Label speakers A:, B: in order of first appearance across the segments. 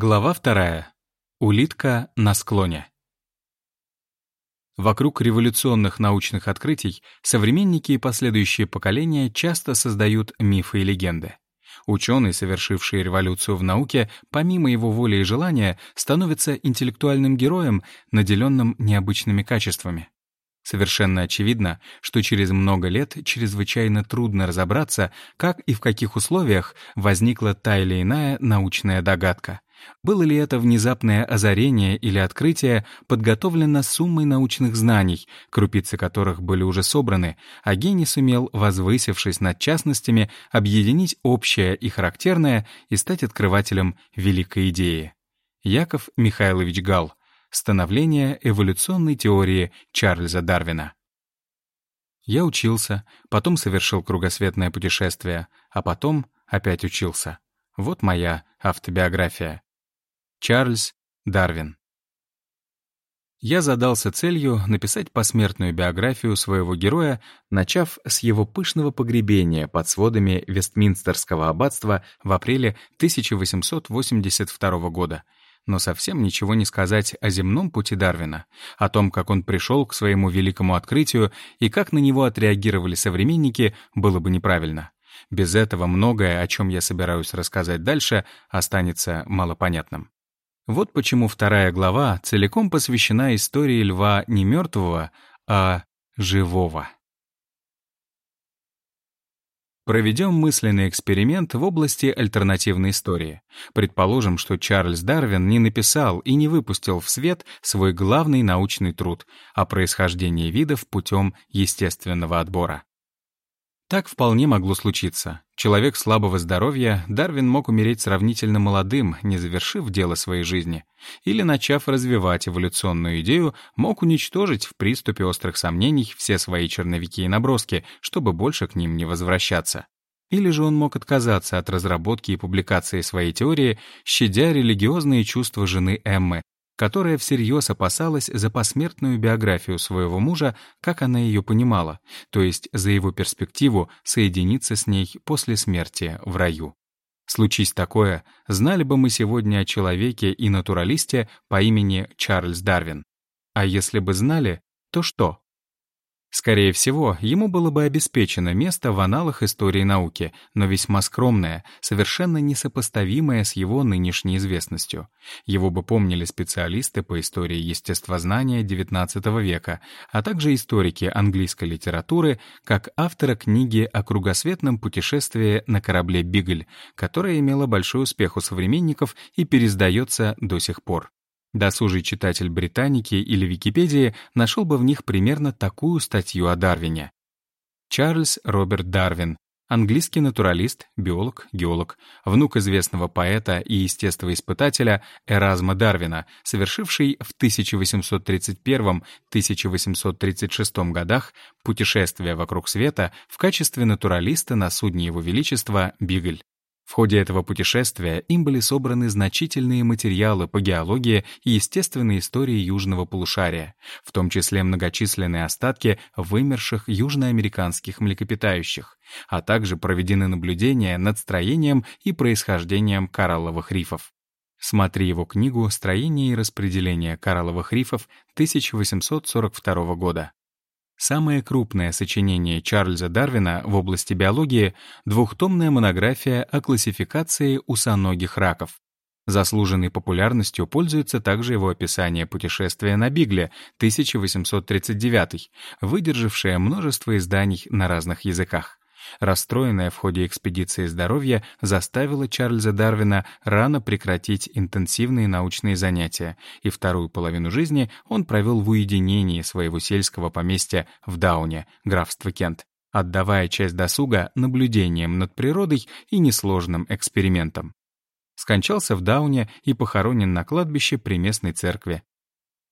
A: Глава вторая. Улитка на склоне. Вокруг революционных научных открытий современники и последующие поколения часто создают мифы и легенды. Ученый, совершивший революцию в науке, помимо его воли и желания, становится интеллектуальным героем, наделенным необычными качествами. Совершенно очевидно, что через много лет чрезвычайно трудно разобраться, как и в каких условиях возникла та или иная научная догадка — было ли это внезапное озарение или открытие подготовлено суммой научных знаний, крупицы которых были уже собраны, а гений сумел, возвысившись над частностями, объединить общее и характерное и стать открывателем великой идеи. Яков Михайлович Гал. Становление эволюционной теории Чарльза Дарвина. Я учился, потом совершил кругосветное путешествие, а потом опять учился. Вот моя автобиография. Чарльз Дарвин. Я задался целью написать посмертную биографию своего героя, начав с его пышного погребения под сводами Вестминстерского аббатства в апреле 1882 года. Но совсем ничего не сказать о земном пути Дарвина, о том, как он пришел к своему великому открытию и как на него отреагировали современники, было бы неправильно. Без этого многое, о чем я собираюсь рассказать дальше, останется малопонятным. Вот почему вторая глава целиком посвящена истории льва не мертвого, а живого. Проведем мысленный эксперимент в области альтернативной истории. Предположим, что Чарльз Дарвин не написал и не выпустил в свет свой главный научный труд о происхождении видов путем естественного отбора. Так вполне могло случиться. Человек слабого здоровья, Дарвин мог умереть сравнительно молодым, не завершив дело своей жизни. Или, начав развивать эволюционную идею, мог уничтожить в приступе острых сомнений все свои черновики и наброски, чтобы больше к ним не возвращаться. Или же он мог отказаться от разработки и публикации своей теории, щадя религиозные чувства жены Эммы, которая всерьез опасалась за посмертную биографию своего мужа, как она ее понимала, то есть за его перспективу соединиться с ней после смерти в раю. Случись такое, знали бы мы сегодня о человеке и натуралисте по имени Чарльз Дарвин. А если бы знали, то что? Скорее всего, ему было бы обеспечено место в аналах истории науки, но весьма скромное, совершенно несопоставимое с его нынешней известностью. Его бы помнили специалисты по истории естествознания XIX века, а также историки английской литературы, как автора книги о кругосветном путешествии на корабле «Бигль», которая имела большой успех у современников и пересдается до сих пор. Досужий читатель Британики или Википедии нашел бы в них примерно такую статью о Дарвине. Чарльз Роберт Дарвин, английский натуралист, биолог, геолог, внук известного поэта и естествоиспытателя Эразма Дарвина, совершивший в 1831-1836 годах путешествие вокруг света в качестве натуралиста на судне Его Величества Бигль. В ходе этого путешествия им были собраны значительные материалы по геологии и естественной истории южного полушария, в том числе многочисленные остатки вымерших южноамериканских млекопитающих, а также проведены наблюдения над строением и происхождением коралловых рифов. Смотри его книгу «Строение и распределение коралловых рифов» 1842 года. Самое крупное сочинение Чарльза Дарвина в области биологии — двухтомная монография о классификации усоногих раков. Заслуженной популярностью пользуется также его описание путешествия на Бигле 1839, выдержавшее множество изданий на разных языках. Расстроенное в ходе экспедиции здоровье заставило Чарльза Дарвина рано прекратить интенсивные научные занятия, и вторую половину жизни он провел в уединении своего сельского поместья в Дауне, графство Кент, отдавая часть досуга наблюдениям над природой и несложным экспериментам. Скончался в Дауне и похоронен на кладбище при местной церкви.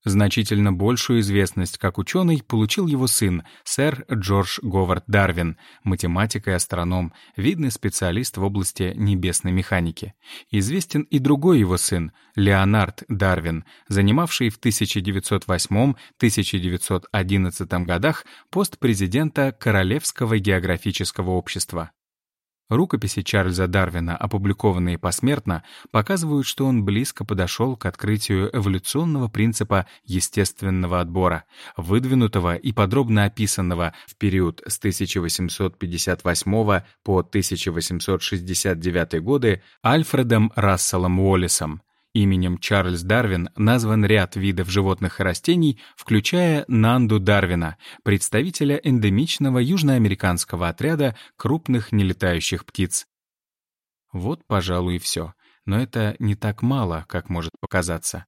A: Значительно большую известность как ученый получил его сын, сэр Джордж Говард Дарвин, математик и астроном, видный специалист в области небесной механики. Известен и другой его сын, Леонард Дарвин, занимавший в 1908-1911 годах пост президента Королевского географического общества. Рукописи Чарльза Дарвина, опубликованные посмертно, показывают, что он близко подошел к открытию эволюционного принципа естественного отбора, выдвинутого и подробно описанного в период с 1858 по 1869 годы Альфредом Расселом Уоллесом, Именем Чарльз Дарвин назван ряд видов животных и растений, включая Нанду Дарвина, представителя эндемичного южноамериканского отряда крупных нелетающих птиц. Вот, пожалуй, и все. Но это не так мало, как может показаться.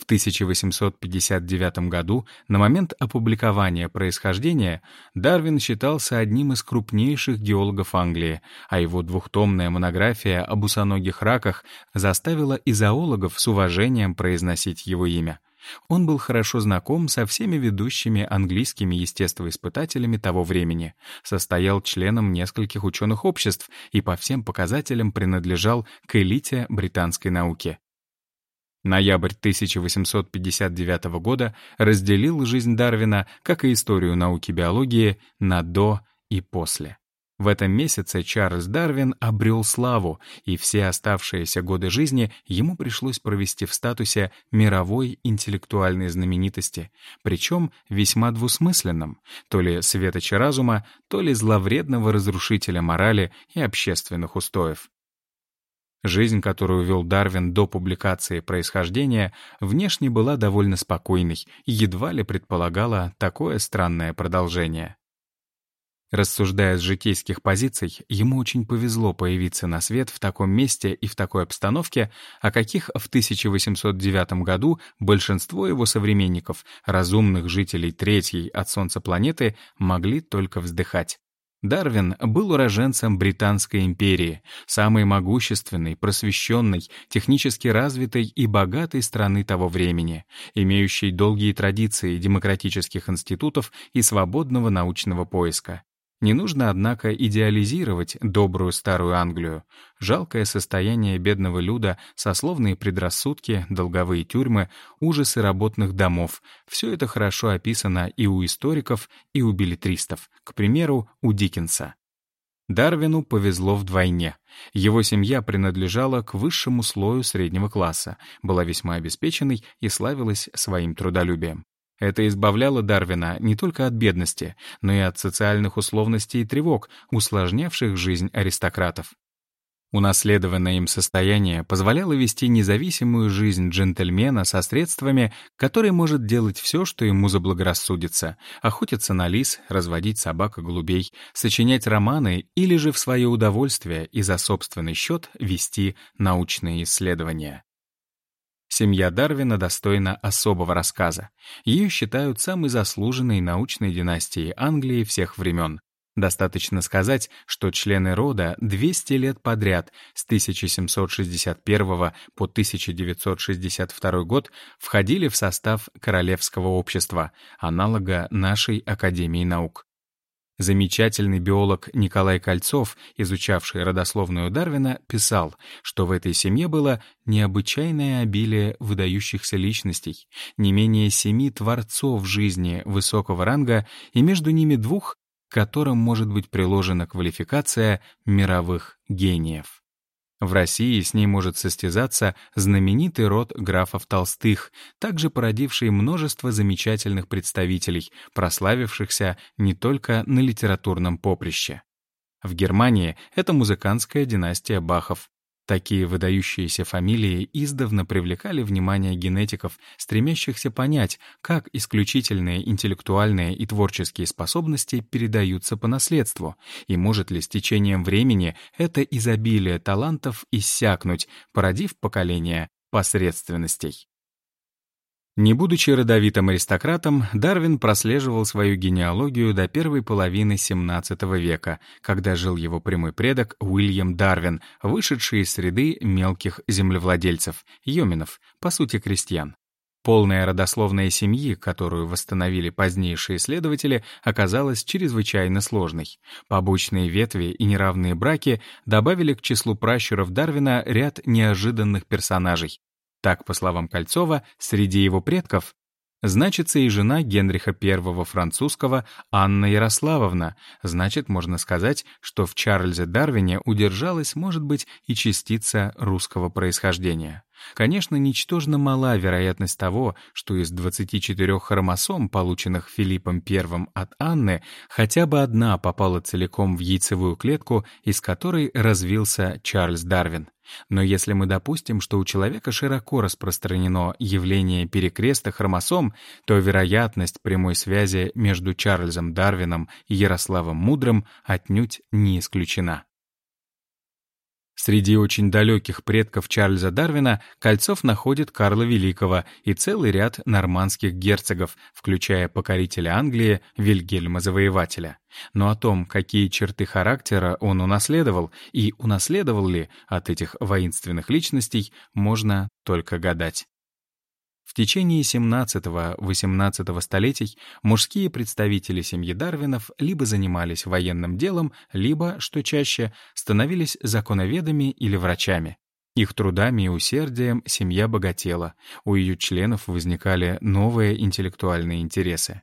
A: В 1859 году, на момент опубликования происхождения, Дарвин считался одним из крупнейших геологов Англии, а его двухтомная монография об усоногих раках заставила и зоологов с уважением произносить его имя. Он был хорошо знаком со всеми ведущими английскими естествоиспытателями того времени, состоял членом нескольких ученых обществ и по всем показателям принадлежал к элите британской науки. Ноябрь 1859 года разделил жизнь Дарвина, как и историю науки биологии, на «до» и «после». В этом месяце Чарльз Дарвин обрел славу, и все оставшиеся годы жизни ему пришлось провести в статусе мировой интеллектуальной знаменитости, причем весьма двусмысленном, то ли светоча разума, то ли зловредного разрушителя морали и общественных устоев. Жизнь, которую вел Дарвин до публикации происхождения, внешне была довольно спокойной и едва ли предполагала такое странное продолжение. Рассуждая с житейских позиций, ему очень повезло появиться на свет в таком месте и в такой обстановке, о каких в 1809 году большинство его современников, разумных жителей третьей от Солнца планеты, могли только вздыхать. Дарвин был уроженцем Британской империи, самой могущественной, просвещенной, технически развитой и богатой страны того времени, имеющей долгие традиции демократических институтов и свободного научного поиска. Не нужно, однако, идеализировать добрую старую Англию. Жалкое состояние бедного люда, сословные предрассудки, долговые тюрьмы, ужасы работных домов — все это хорошо описано и у историков, и у билетристов, к примеру, у Диккенса. Дарвину повезло вдвойне. Его семья принадлежала к высшему слою среднего класса, была весьма обеспеченной и славилась своим трудолюбием. Это избавляло Дарвина не только от бедности, но и от социальных условностей и тревог, усложнявших жизнь аристократов. Унаследованное им состояние позволяло вести независимую жизнь джентльмена со средствами, который может делать все, что ему заблагорассудится, охотиться на лис, разводить собак и голубей, сочинять романы или же в свое удовольствие и за собственный счет вести научные исследования. Семья Дарвина достойна особого рассказа. Ее считают самой заслуженной научной династией Англии всех времен. Достаточно сказать, что члены рода 200 лет подряд, с 1761 по 1962 год, входили в состав Королевского общества, аналога нашей Академии наук. Замечательный биолог Николай Кольцов, изучавший родословную Дарвина, писал, что в этой семье было необычайное обилие выдающихся личностей, не менее семи творцов жизни высокого ранга и между ними двух, к которым может быть приложена квалификация мировых гениев. В России с ней может состязаться знаменитый род графов Толстых, также породивший множество замечательных представителей, прославившихся не только на литературном поприще. В Германии это музыкантская династия Бахов. Такие выдающиеся фамилии издавна привлекали внимание генетиков, стремящихся понять, как исключительные интеллектуальные и творческие способности передаются по наследству, и может ли с течением времени это изобилие талантов иссякнуть, породив поколение посредственностей. Не будучи родовитым аристократом, Дарвин прослеживал свою генеалогию до первой половины XVII века, когда жил его прямой предок Уильям Дарвин, вышедший из среды мелких землевладельцев, йоминов, по сути крестьян. Полная родословная семьи, которую восстановили позднейшие исследователи, оказалась чрезвычайно сложной. Побочные ветви и неравные браки добавили к числу пращуров Дарвина ряд неожиданных персонажей, так, по словам Кольцова, среди его предков Значится и жена Генриха I французского Анна Ярославовна. Значит, можно сказать, что в Чарльзе Дарвине удержалась, может быть, и частица русского происхождения. Конечно, ничтожно мала вероятность того, что из 24 хромосом, полученных Филиппом I от Анны, хотя бы одна попала целиком в яйцевую клетку, из которой развился Чарльз Дарвин. Но если мы допустим, что у человека широко распространено явление перекреста хромосом, то вероятность прямой связи между Чарльзом Дарвином и Ярославом Мудрым отнюдь не исключена. Среди очень далеких предков Чарльза Дарвина Кольцов находит Карла Великого и целый ряд нормандских герцогов, включая покорителя Англии Вильгельма Завоевателя. Но о том, какие черты характера он унаследовал и унаследовал ли от этих воинственных личностей, можно только гадать. В течение 17-18 столетий мужские представители семьи Дарвинов либо занимались военным делом, либо, что чаще, становились законоведами или врачами. Их трудами и усердием семья богатела, у ее членов возникали новые интеллектуальные интересы.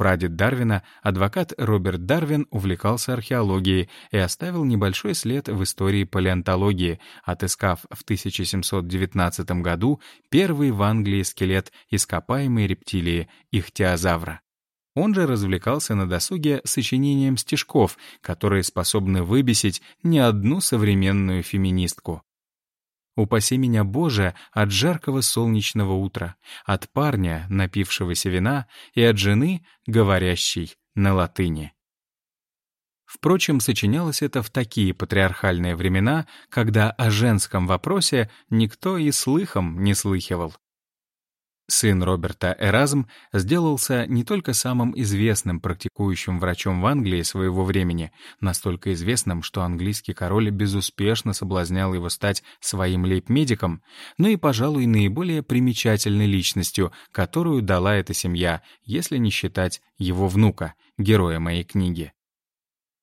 A: Прадед Дарвина, адвокат Роберт Дарвин, увлекался археологией и оставил небольшой след в истории палеонтологии, отыскав в 1719 году первый в Англии скелет ископаемой рептилии — ихтиозавра. Он же развлекался на досуге сочинением стишков, которые способны выбесить не одну современную феминистку. Упаси меня, Боже, от жаркого солнечного утра, от парня, напившегося вина, и от жены, говорящей на латыни. Впрочем, сочинялось это в такие патриархальные времена, когда о женском вопросе никто и слыхом не слыхивал. Сын Роберта Эразм сделался не только самым известным практикующим врачом в Англии своего времени, настолько известным, что английский король безуспешно соблазнял его стать своим лейб-медиком, но и, пожалуй, наиболее примечательной личностью, которую дала эта семья, если не считать его внука, героя моей книги.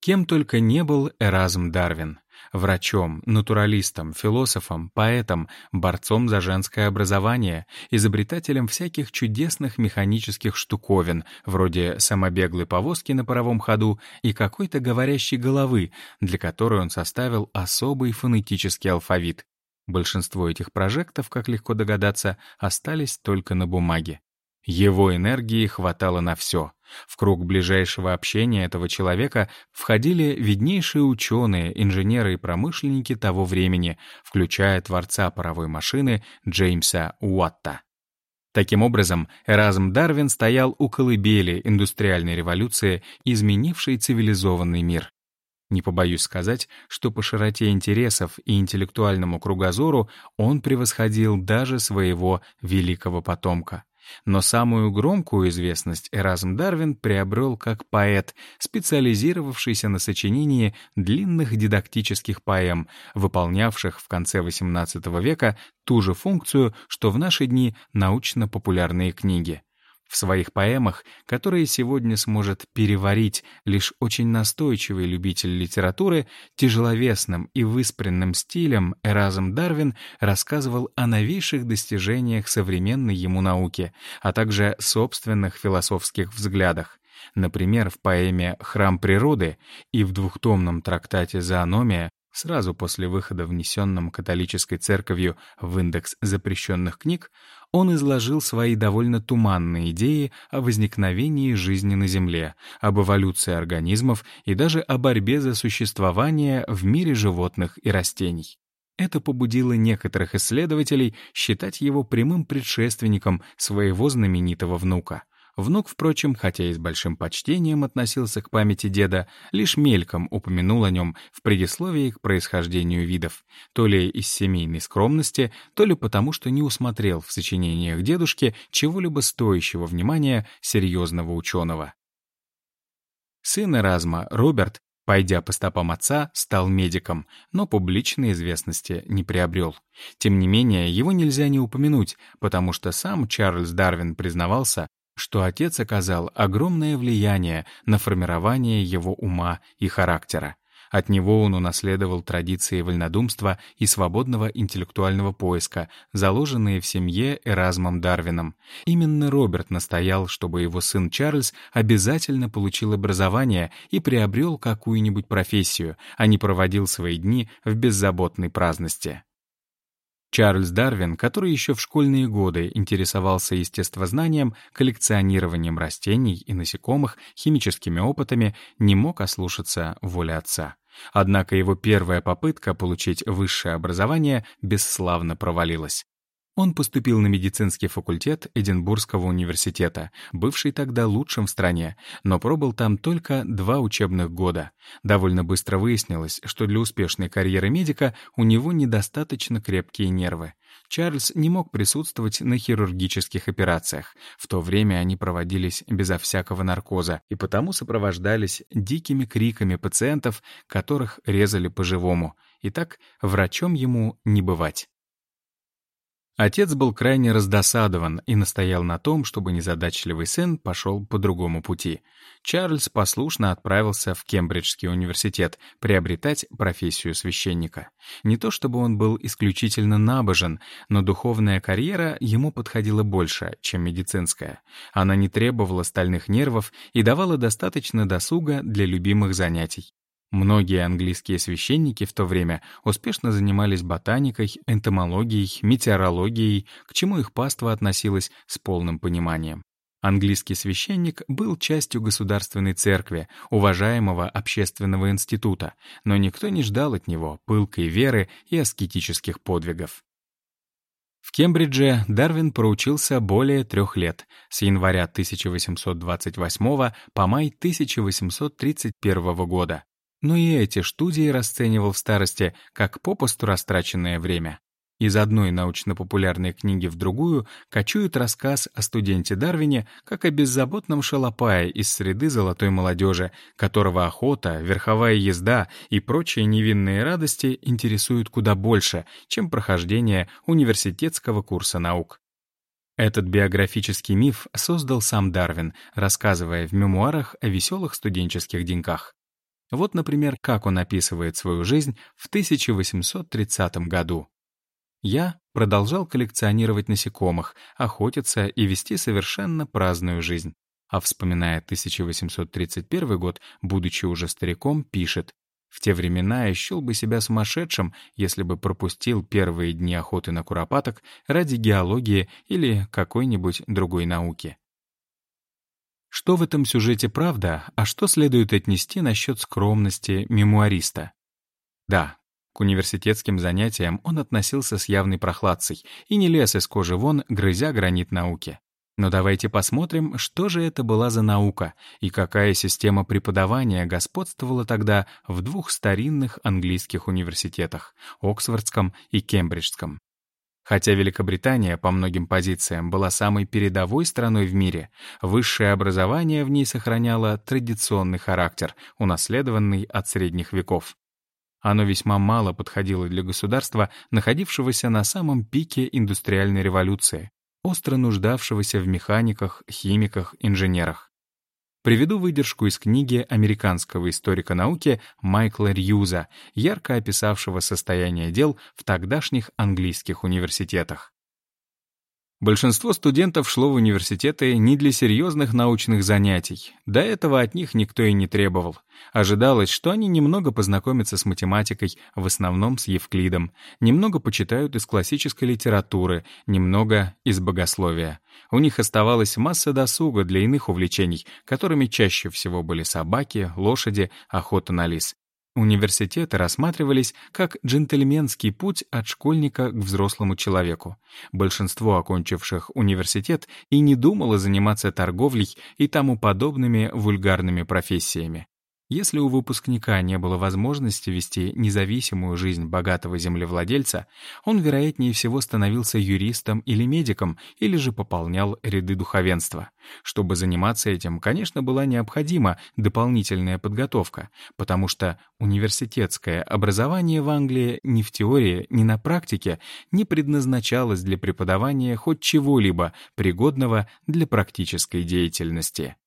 A: Кем только не был Эразм Дарвин врачом, натуралистом, философом, поэтом, борцом за женское образование, изобретателем всяких чудесных механических штуковин, вроде самобеглой повозки на паровом ходу и какой-то говорящей головы, для которой он составил особый фонетический алфавит. Большинство этих прожектов, как легко догадаться, остались только на бумаге. Его энергии хватало на все. В круг ближайшего общения этого человека входили виднейшие ученые, инженеры и промышленники того времени, включая творца паровой машины Джеймса Уатта. Таким образом, Эразм Дарвин стоял у колыбели индустриальной революции, изменившей цивилизованный мир. Не побоюсь сказать, что по широте интересов и интеллектуальному кругозору он превосходил даже своего великого потомка. Но самую громкую известность Эразм Дарвин приобрел как поэт, специализировавшийся на сочинении длинных дидактических поэм, выполнявших в конце XVIII века ту же функцию, что в наши дни научно-популярные книги. В своих поэмах, которые сегодня сможет переварить лишь очень настойчивый любитель литературы, тяжеловесным и выспренным стилем Эразм Дарвин рассказывал о новейших достижениях современной ему науки, а также собственных философских взглядах. Например, в поэме «Храм природы» и в двухтомном трактате «Зоономия» сразу после выхода внесенным католической церковью в индекс запрещенных книг, он изложил свои довольно туманные идеи о возникновении жизни на Земле, об эволюции организмов и даже о борьбе за существование в мире животных и растений. Это побудило некоторых исследователей считать его прямым предшественником своего знаменитого внука — Внук, впрочем, хотя и с большим почтением относился к памяти деда, лишь мельком упомянул о нем в предисловии к происхождению видов, то ли из семейной скромности, то ли потому, что не усмотрел в сочинениях дедушки чего-либо стоящего внимания серьезного ученого. Сын Эразма, Роберт, пойдя по стопам отца, стал медиком, но публичной известности не приобрел. Тем не менее, его нельзя не упомянуть, потому что сам Чарльз Дарвин признавался, что отец оказал огромное влияние на формирование его ума и характера. От него он унаследовал традиции вольнодумства и свободного интеллектуального поиска, заложенные в семье Эразмом Дарвином. Именно Роберт настоял, чтобы его сын Чарльз обязательно получил образование и приобрел какую-нибудь профессию, а не проводил свои дни в беззаботной праздности. Чарльз Дарвин, который еще в школьные годы интересовался естествознанием, коллекционированием растений и насекомых, химическими опытами, не мог ослушаться воли отца. Однако его первая попытка получить высшее образование бесславно провалилась. Он поступил на медицинский факультет Эдинбургского университета, бывший тогда лучшим в стране, но пробыл там только два учебных года. Довольно быстро выяснилось, что для успешной карьеры медика у него недостаточно крепкие нервы. Чарльз не мог присутствовать на хирургических операциях. В то время они проводились безо всякого наркоза и потому сопровождались дикими криками пациентов, которых резали по-живому. И так врачом ему не бывать. Отец был крайне раздосадован и настоял на том, чтобы незадачливый сын пошел по другому пути. Чарльз послушно отправился в Кембриджский университет приобретать профессию священника. Не то чтобы он был исключительно набожен, но духовная карьера ему подходила больше, чем медицинская. Она не требовала стальных нервов и давала достаточно досуга для любимых занятий. Многие английские священники в то время успешно занимались ботаникой, энтомологией, метеорологией, к чему их паства относилась с полным пониманием. Английский священник был частью государственной церкви, уважаемого общественного института, но никто не ждал от него пылкой веры и аскетических подвигов. В Кембридже Дарвин проучился более трех лет, с января 1828 по май 1831 года, но и эти студии расценивал в старости как попусту растраченное время. Из одной научно-популярной книги в другую кочует рассказ о студенте Дарвине как о беззаботном шалопае из среды золотой молодежи, которого охота, верховая езда и прочие невинные радости интересуют куда больше, чем прохождение университетского курса наук. Этот биографический миф создал сам Дарвин, рассказывая в мемуарах о веселых студенческих деньках. Вот, например, как он описывает свою жизнь в 1830 году. «Я продолжал коллекционировать насекомых, охотиться и вести совершенно праздную жизнь». А вспоминая 1831 год, будучи уже стариком, пишет «В те времена я счел бы себя сумасшедшим, если бы пропустил первые дни охоты на куропаток ради геологии или какой-нибудь другой науки». Что в этом сюжете правда, а что следует отнести насчет скромности мемуариста? Да, к университетским занятиям он относился с явной прохладцей и не лез из кожи вон, грызя гранит науки. Но давайте посмотрим, что же это была за наука и какая система преподавания господствовала тогда в двух старинных английских университетах — Оксфордском и Кембриджском. Хотя Великобритания по многим позициям была самой передовой страной в мире, высшее образование в ней сохраняло традиционный характер, унаследованный от средних веков. Оно весьма мало подходило для государства, находившегося на самом пике индустриальной революции, остро нуждавшегося в механиках, химиках, инженерах. Приведу выдержку из книги американского историка науки Майкла Рьюза, ярко описавшего состояние дел в тогдашних английских университетах. Большинство студентов шло в университеты не для серьезных научных занятий. До этого от них никто и не требовал. Ожидалось, что они немного познакомятся с математикой, в основном с Евклидом, немного почитают из классической литературы, немного из богословия. У них оставалась масса досуга для иных увлечений, которыми чаще всего были собаки, лошади, охота на лис. Университеты рассматривались как джентльменский путь от школьника к взрослому человеку. Большинство окончивших университет и не думало заниматься торговлей и тому подобными вульгарными профессиями. Если у выпускника не было возможности вести независимую жизнь богатого землевладельца, он, вероятнее всего, становился юристом или медиком, или же пополнял ряды духовенства. Чтобы заниматься этим, конечно, была необходима дополнительная подготовка, потому что университетское образование в Англии ни в теории, ни на практике не предназначалось для преподавания хоть чего-либо, пригодного для практической деятельности.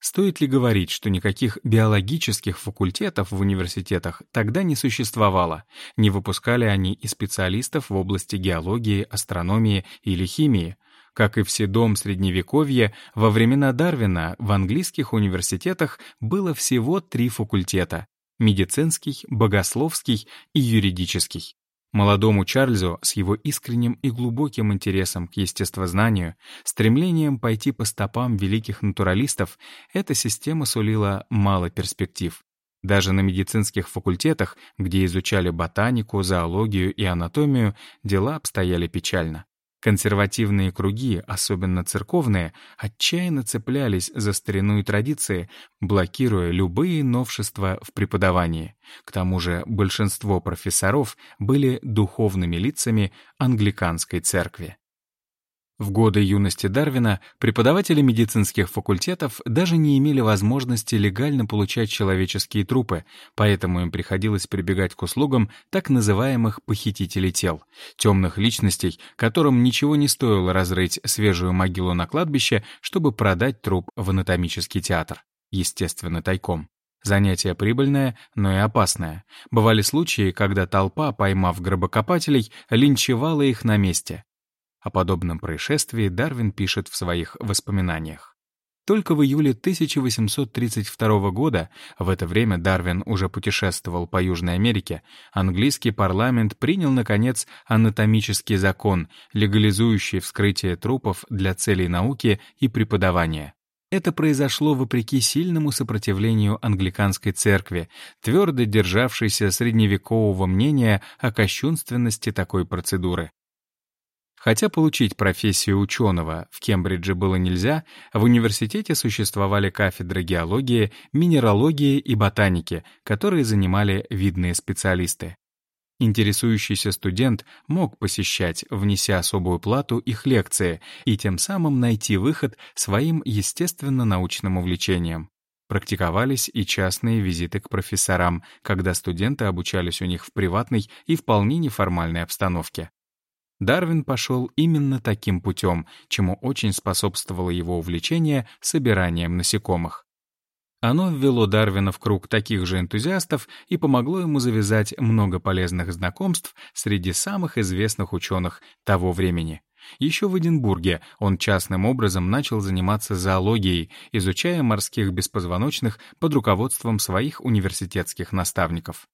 A: Стоит ли говорить, что никаких биологических факультетов в университетах тогда не существовало? Не выпускали они и специалистов в области геологии, астрономии или химии. Как и в седом Средневековье, во времена Дарвина в английских университетах было всего три факультета — медицинский, богословский и юридический. Молодому Чарльзу с его искренним и глубоким интересом к естествознанию, стремлением пойти по стопам великих натуралистов, эта система сулила мало перспектив. Даже на медицинских факультетах, где изучали ботанику, зоологию и анатомию, дела обстояли печально. Консервативные круги, особенно церковные, отчаянно цеплялись за старину и традиции, блокируя любые новшества в преподавании. К тому же большинство профессоров были духовными лицами англиканской церкви. В годы юности Дарвина преподаватели медицинских факультетов даже не имели возможности легально получать человеческие трупы, поэтому им приходилось прибегать к услугам так называемых похитителей тел, темных личностей, которым ничего не стоило разрыть свежую могилу на кладбище, чтобы продать труп в анатомический театр, естественно, тайком. Занятие прибыльное, но и опасное. Бывали случаи, когда толпа, поймав гробокопателей, линчевала их на месте. О подобном происшествии Дарвин пишет в своих воспоминаниях. Только в июле 1832 года, в это время Дарвин уже путешествовал по Южной Америке, английский парламент принял, наконец, анатомический закон, легализующий вскрытие трупов для целей науки и преподавания. Это произошло вопреки сильному сопротивлению англиканской церкви, твердо державшейся средневекового мнения о кощунственности такой процедуры. Хотя получить профессию ученого в Кембридже было нельзя, в университете существовали кафедры геологии, минералогии и ботаники, которые занимали видные специалисты. Интересующийся студент мог посещать, внеся особую плату, их лекции и тем самым найти выход своим естественно-научным увлечениям. Практиковались и частные визиты к профессорам, когда студенты обучались у них в приватной и вполне неформальной обстановке. Дарвин пошел именно таким путем, чему очень способствовало его увлечение собиранием насекомых. Оно ввело Дарвина в круг таких же энтузиастов и помогло ему завязать много полезных знакомств среди самых известных ученых того времени. Еще в Эдинбурге он частным образом начал заниматься зоологией, изучая морских беспозвоночных под руководством своих университетских наставников.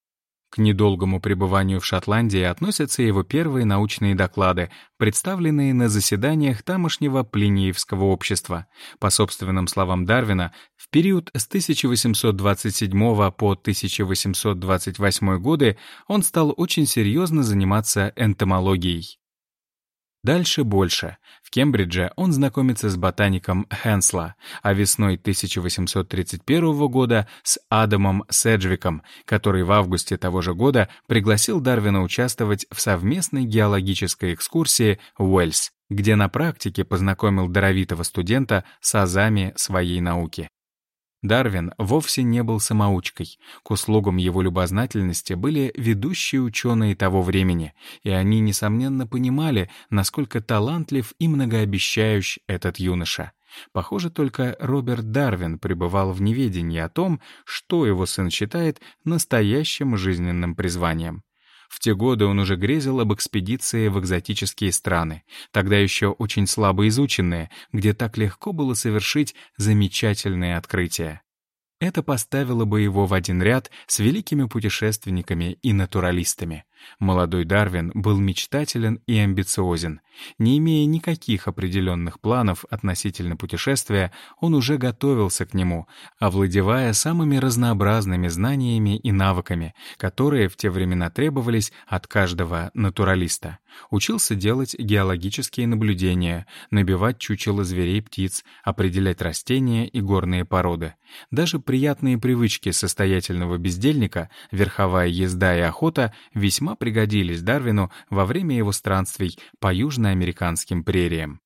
A: К недолгому пребыванию в Шотландии относятся его первые научные доклады, представленные на заседаниях тамошнего Плиниевского общества. По собственным словам Дарвина, в период с 1827 по 1828 годы он стал очень серьезно заниматься энтомологией. Дальше больше. В Кембридже он знакомится с ботаником Хенсла, а весной 1831 года с Адамом Седжвиком, который в августе того же года пригласил Дарвина участвовать в совместной геологической экскурсии Уэльс, где на практике познакомил даровитого студента с азами своей науки. Дарвин вовсе не был самоучкой. К услугам его любознательности были ведущие ученые того времени, и они, несомненно, понимали, насколько талантлив и многообещающий этот юноша. Похоже, только Роберт Дарвин пребывал в неведении о том, что его сын считает настоящим жизненным призванием. В те годы он уже грезил об экспедиции в экзотические страны, тогда еще очень слабо изученные, где так легко было совершить замечательные открытия. Это поставило бы его в один ряд с великими путешественниками и натуралистами. Молодой Дарвин был мечтателен и амбициозен. Не имея никаких определенных планов относительно путешествия, он уже готовился к нему, овладевая самыми разнообразными знаниями и навыками, которые в те времена требовались от каждого натуралиста. Учился делать геологические наблюдения, набивать чучело зверей птиц, определять растения и горные породы. Даже приятные привычки состоятельного бездельника, верховая езда и охота весьма пригодились Дарвину во время его странствий по южноамериканским прериям.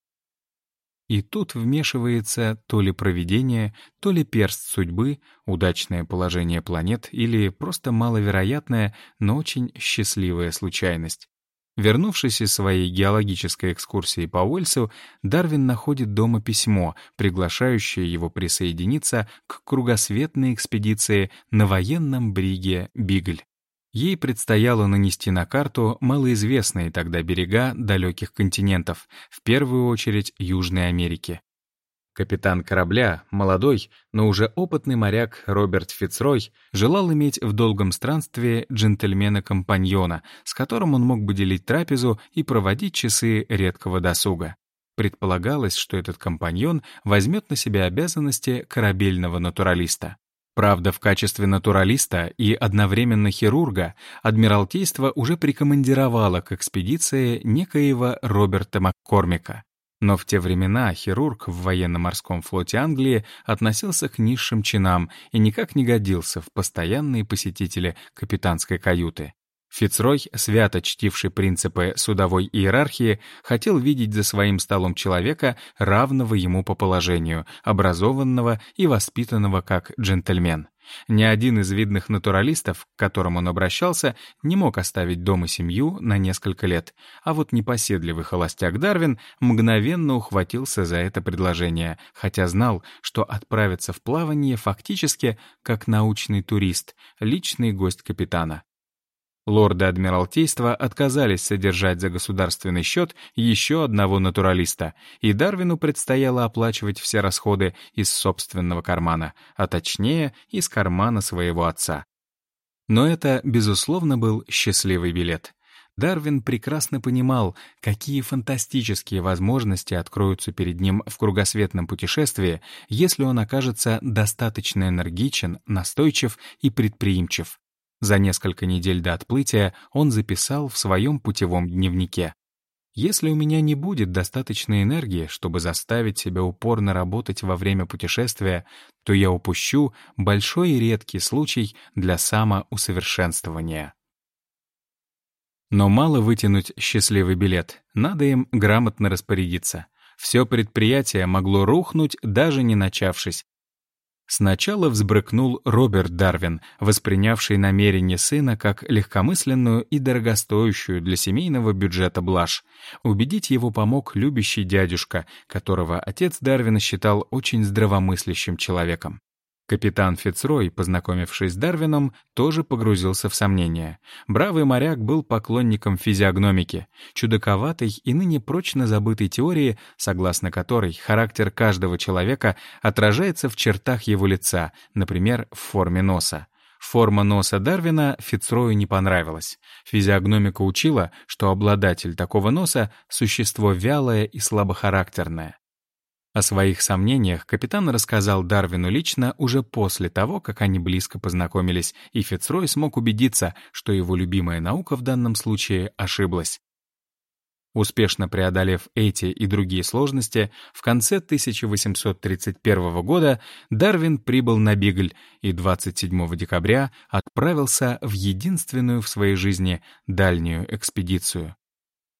A: И тут вмешивается то ли провидение, то ли перст судьбы, удачное положение планет или просто маловероятная, но очень счастливая случайность. Вернувшись из своей геологической экскурсии по Уэльсу, Дарвин находит дома письмо, приглашающее его присоединиться к кругосветной экспедиции на военном бриге «Бигль». Ей предстояло нанести на карту малоизвестные тогда берега далеких континентов, в первую очередь Южной Америки. Капитан корабля, молодой, но уже опытный моряк Роберт Фицрой, желал иметь в долгом странстве джентльмена-компаньона, с которым он мог бы делить трапезу и проводить часы редкого досуга. Предполагалось, что этот компаньон возьмет на себя обязанности корабельного натуралиста. Правда, в качестве натуралиста и одновременно хирурга Адмиралтейство уже прикомандировало к экспедиции некоего Роберта Маккормика. Но в те времена хирург в военно-морском флоте Англии относился к низшим чинам и никак не годился в постоянные посетители капитанской каюты. Фицрой, свято чтивший принципы судовой иерархии, хотел видеть за своим столом человека, равного ему по положению, образованного и воспитанного как джентльмен. Ни один из видных натуралистов, к которым он обращался, не мог оставить дома семью на несколько лет, а вот непоседливый холостяк Дарвин мгновенно ухватился за это предложение, хотя знал, что отправится в плавание фактически как научный турист, личный гость капитана. Лорды Адмиралтейства отказались содержать за государственный счет еще одного натуралиста, и Дарвину предстояло оплачивать все расходы из собственного кармана, а точнее, из кармана своего отца. Но это, безусловно, был счастливый билет. Дарвин прекрасно понимал, какие фантастические возможности откроются перед ним в кругосветном путешествии, если он окажется достаточно энергичен, настойчив и предприимчив. За несколько недель до отплытия он записал в своем путевом дневнике. «Если у меня не будет достаточной энергии, чтобы заставить себя упорно работать во время путешествия, то я упущу большой и редкий случай для самоусовершенствования». Но мало вытянуть счастливый билет, надо им грамотно распорядиться. Все предприятие могло рухнуть, даже не начавшись, Сначала взбрыкнул Роберт Дарвин, воспринявший намерение сына как легкомысленную и дорогостоящую для семейного бюджета блажь. Убедить его помог любящий дядюшка, которого отец Дарвина считал очень здравомыслящим человеком. Капитан Фицрой, познакомившись с Дарвином, тоже погрузился в сомнения. Бравый моряк был поклонником физиогномики, чудаковатой и ныне прочно забытой теории, согласно которой характер каждого человека отражается в чертах его лица, например, в форме носа. Форма носа Дарвина Фицрою не понравилась. Физиогномика учила, что обладатель такого носа — существо вялое и слабохарактерное. О своих сомнениях капитан рассказал Дарвину лично уже после того, как они близко познакомились, и Фицрой смог убедиться, что его любимая наука в данном случае ошиблась. Успешно преодолев эти и другие сложности, в конце 1831 года Дарвин прибыл на Бигль и 27 декабря отправился в единственную в своей жизни дальнюю экспедицию.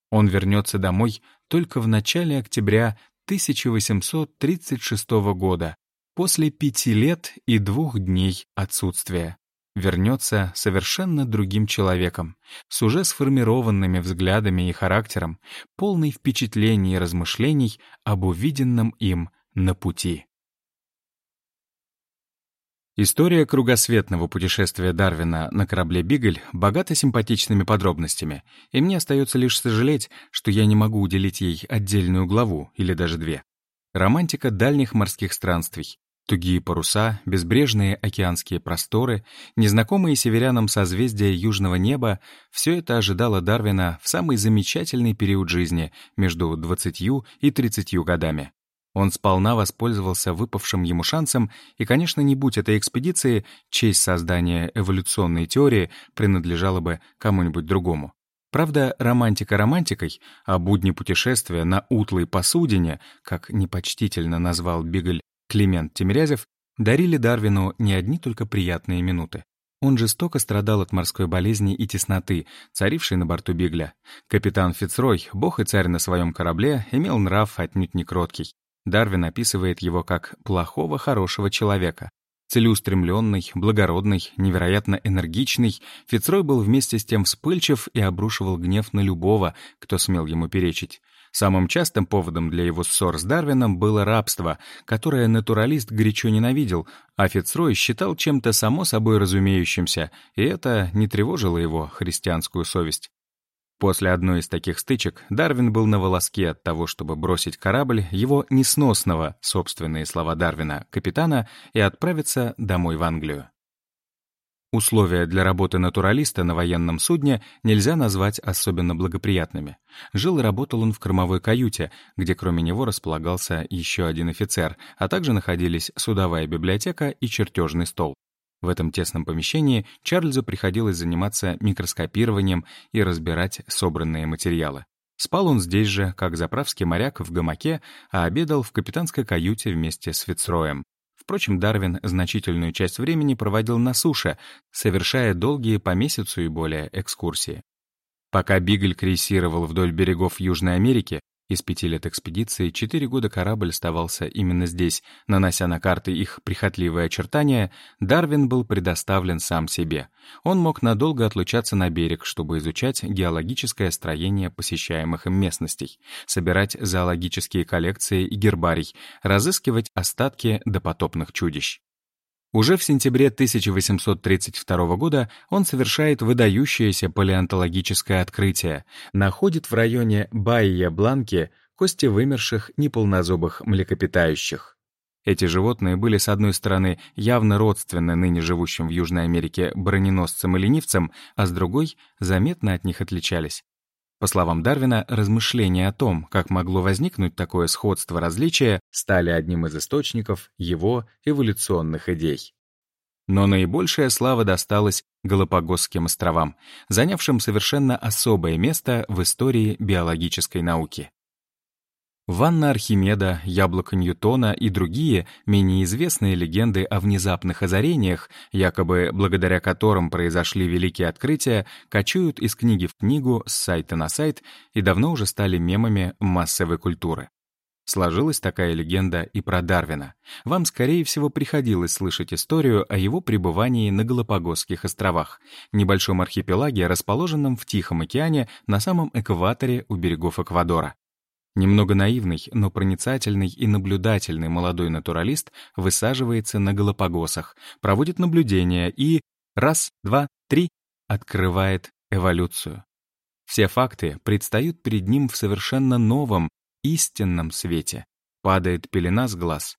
A: Он вернется домой только в начале октября 1836 года, после пяти лет и двух дней отсутствия. Вернется совершенно другим человеком, с уже сформированными взглядами и характером, полный впечатлений и размышлений об увиденном им на пути. История кругосветного путешествия Дарвина на корабле «Бигль» богата симпатичными подробностями, и мне остается лишь сожалеть, что я не могу уделить ей отдельную главу или даже две. Романтика дальних морских странствий, тугие паруса, безбрежные океанские просторы, незнакомые северянам созвездия южного неба — все это ожидало Дарвина в самый замечательный период жизни между 20 и 30 годами. Он сполна воспользовался выпавшим ему шансом, и, конечно, не будь этой экспедиции, честь создания эволюционной теории принадлежала бы кому-нибудь другому. Правда, романтика романтикой, а будни путешествия на утлой посудине, как непочтительно назвал Бигль Климент Тимирязев, дарили Дарвину не одни только приятные минуты. Он жестоко страдал от морской болезни и тесноты, царившей на борту Бигля. Капитан Фицрой, бог и царь на своем корабле, имел нрав отнюдь не кроткий. Дарвин описывает его как «плохого хорошего человека». Целеустремленный, благородный, невероятно энергичный, Фицрой был вместе с тем вспыльчив и обрушивал гнев на любого, кто смел ему перечить. Самым частым поводом для его ссор с Дарвином было рабство, которое натуралист горячо ненавидел, а Фицрой считал чем-то само собой разумеющимся, и это не тревожило его христианскую совесть. После одной из таких стычек Дарвин был на волоске от того, чтобы бросить корабль его несносного, собственные слова Дарвина, капитана и отправиться домой в Англию. Условия для работы натуралиста на военном судне нельзя назвать особенно благоприятными. Жил и работал он в кормовой каюте, где кроме него располагался еще один офицер, а также находились судовая библиотека и чертежный стол. В этом тесном помещении Чарльзу приходилось заниматься микроскопированием и разбирать собранные материалы. Спал он здесь же, как заправский моряк в гамаке, а обедал в капитанской каюте вместе с Фицроем. Впрочем, Дарвин значительную часть времени проводил на суше, совершая долгие по месяцу и более экскурсии. Пока Бигль крейсировал вдоль берегов Южной Америки, из пяти лет экспедиции четыре года корабль оставался именно здесь, нанося на карты их прихотливые очертания, Дарвин был предоставлен сам себе. Он мог надолго отлучаться на берег, чтобы изучать геологическое строение посещаемых им местностей, собирать зоологические коллекции и гербарий, разыскивать остатки допотопных чудищ. Уже в сентябре 1832 года он совершает выдающееся палеонтологическое открытие. Находит в районе Байя-Бланки кости вымерших неполнозубых млекопитающих. Эти животные были, с одной стороны, явно родственны ныне живущим в Южной Америке броненосцам и ленивцам, а с другой — заметно от них отличались. По словам Дарвина, размышления о том, как могло возникнуть такое сходство-различие, стали одним из источников его эволюционных идей. Но наибольшая слава досталась Галапагосским островам, занявшим совершенно особое место в истории биологической науки. Ванна Архимеда, Яблоко Ньютона и другие менее известные легенды о внезапных озарениях, якобы благодаря которым произошли великие открытия, кочуют из книги в книгу, с сайта на сайт и давно уже стали мемами массовой культуры. Сложилась такая легенда и про Дарвина. Вам, скорее всего, приходилось слышать историю о его пребывании на Галапагосских островах, небольшом архипелаге, расположенном в Тихом океане на самом экваторе у берегов Эквадора. Немного наивный, но проницательный и наблюдательный молодой натуралист высаживается на Галапагосах, проводит наблюдения и раз, два, три открывает эволюцию. Все факты предстают перед ним в совершенно новом, истинном свете. Падает пелена с глаз,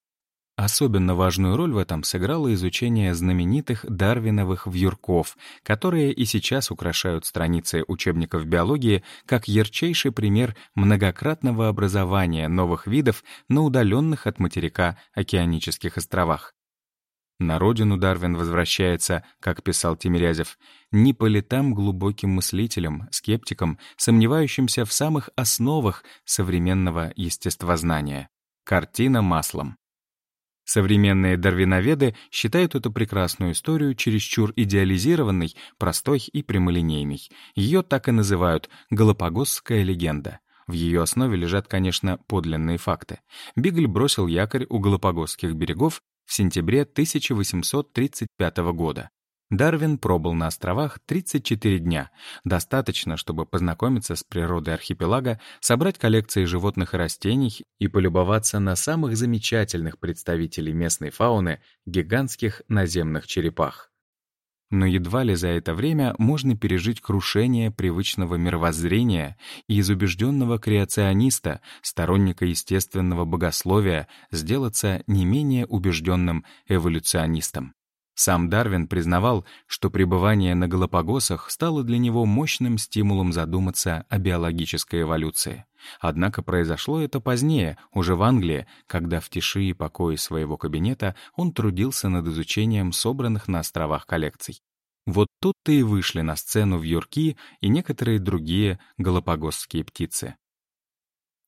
A: Особенно важную роль в этом сыграло изучение знаменитых дарвиновых вьюрков, которые и сейчас украшают страницы учебников биологии как ярчайший пример многократного образования новых видов на удаленных от материка океанических островах. На родину Дарвин возвращается, как писал Тимирязев, не по летам глубоким мыслителем, скептиком, сомневающимся в самых основах современного естествознания. Картина маслом. Современные дарвиноведы считают эту прекрасную историю чересчур идеализированной, простой и прямолинейной. Ее так и называют «Галапагосская легенда». В ее основе лежат, конечно, подлинные факты. Бигль бросил якорь у Галапагосских берегов в сентябре 1835 года. Дарвин пробыл на островах 34 дня. Достаточно, чтобы познакомиться с природой архипелага, собрать коллекции животных и растений и полюбоваться на самых замечательных представителей местной фауны — гигантских наземных черепах. Но едва ли за это время можно пережить крушение привычного мировоззрения и из убежденного креациониста, сторонника естественного богословия, сделаться не менее убежденным эволюционистом. Сам Дарвин признавал, что пребывание на Галапагосах стало для него мощным стимулом задуматься о биологической эволюции. Однако произошло это позднее, уже в Англии, когда в тиши и покое своего кабинета он трудился над изучением собранных на островах коллекций. Вот тут-то и вышли на сцену вьюрки и некоторые другие галапагосские птицы.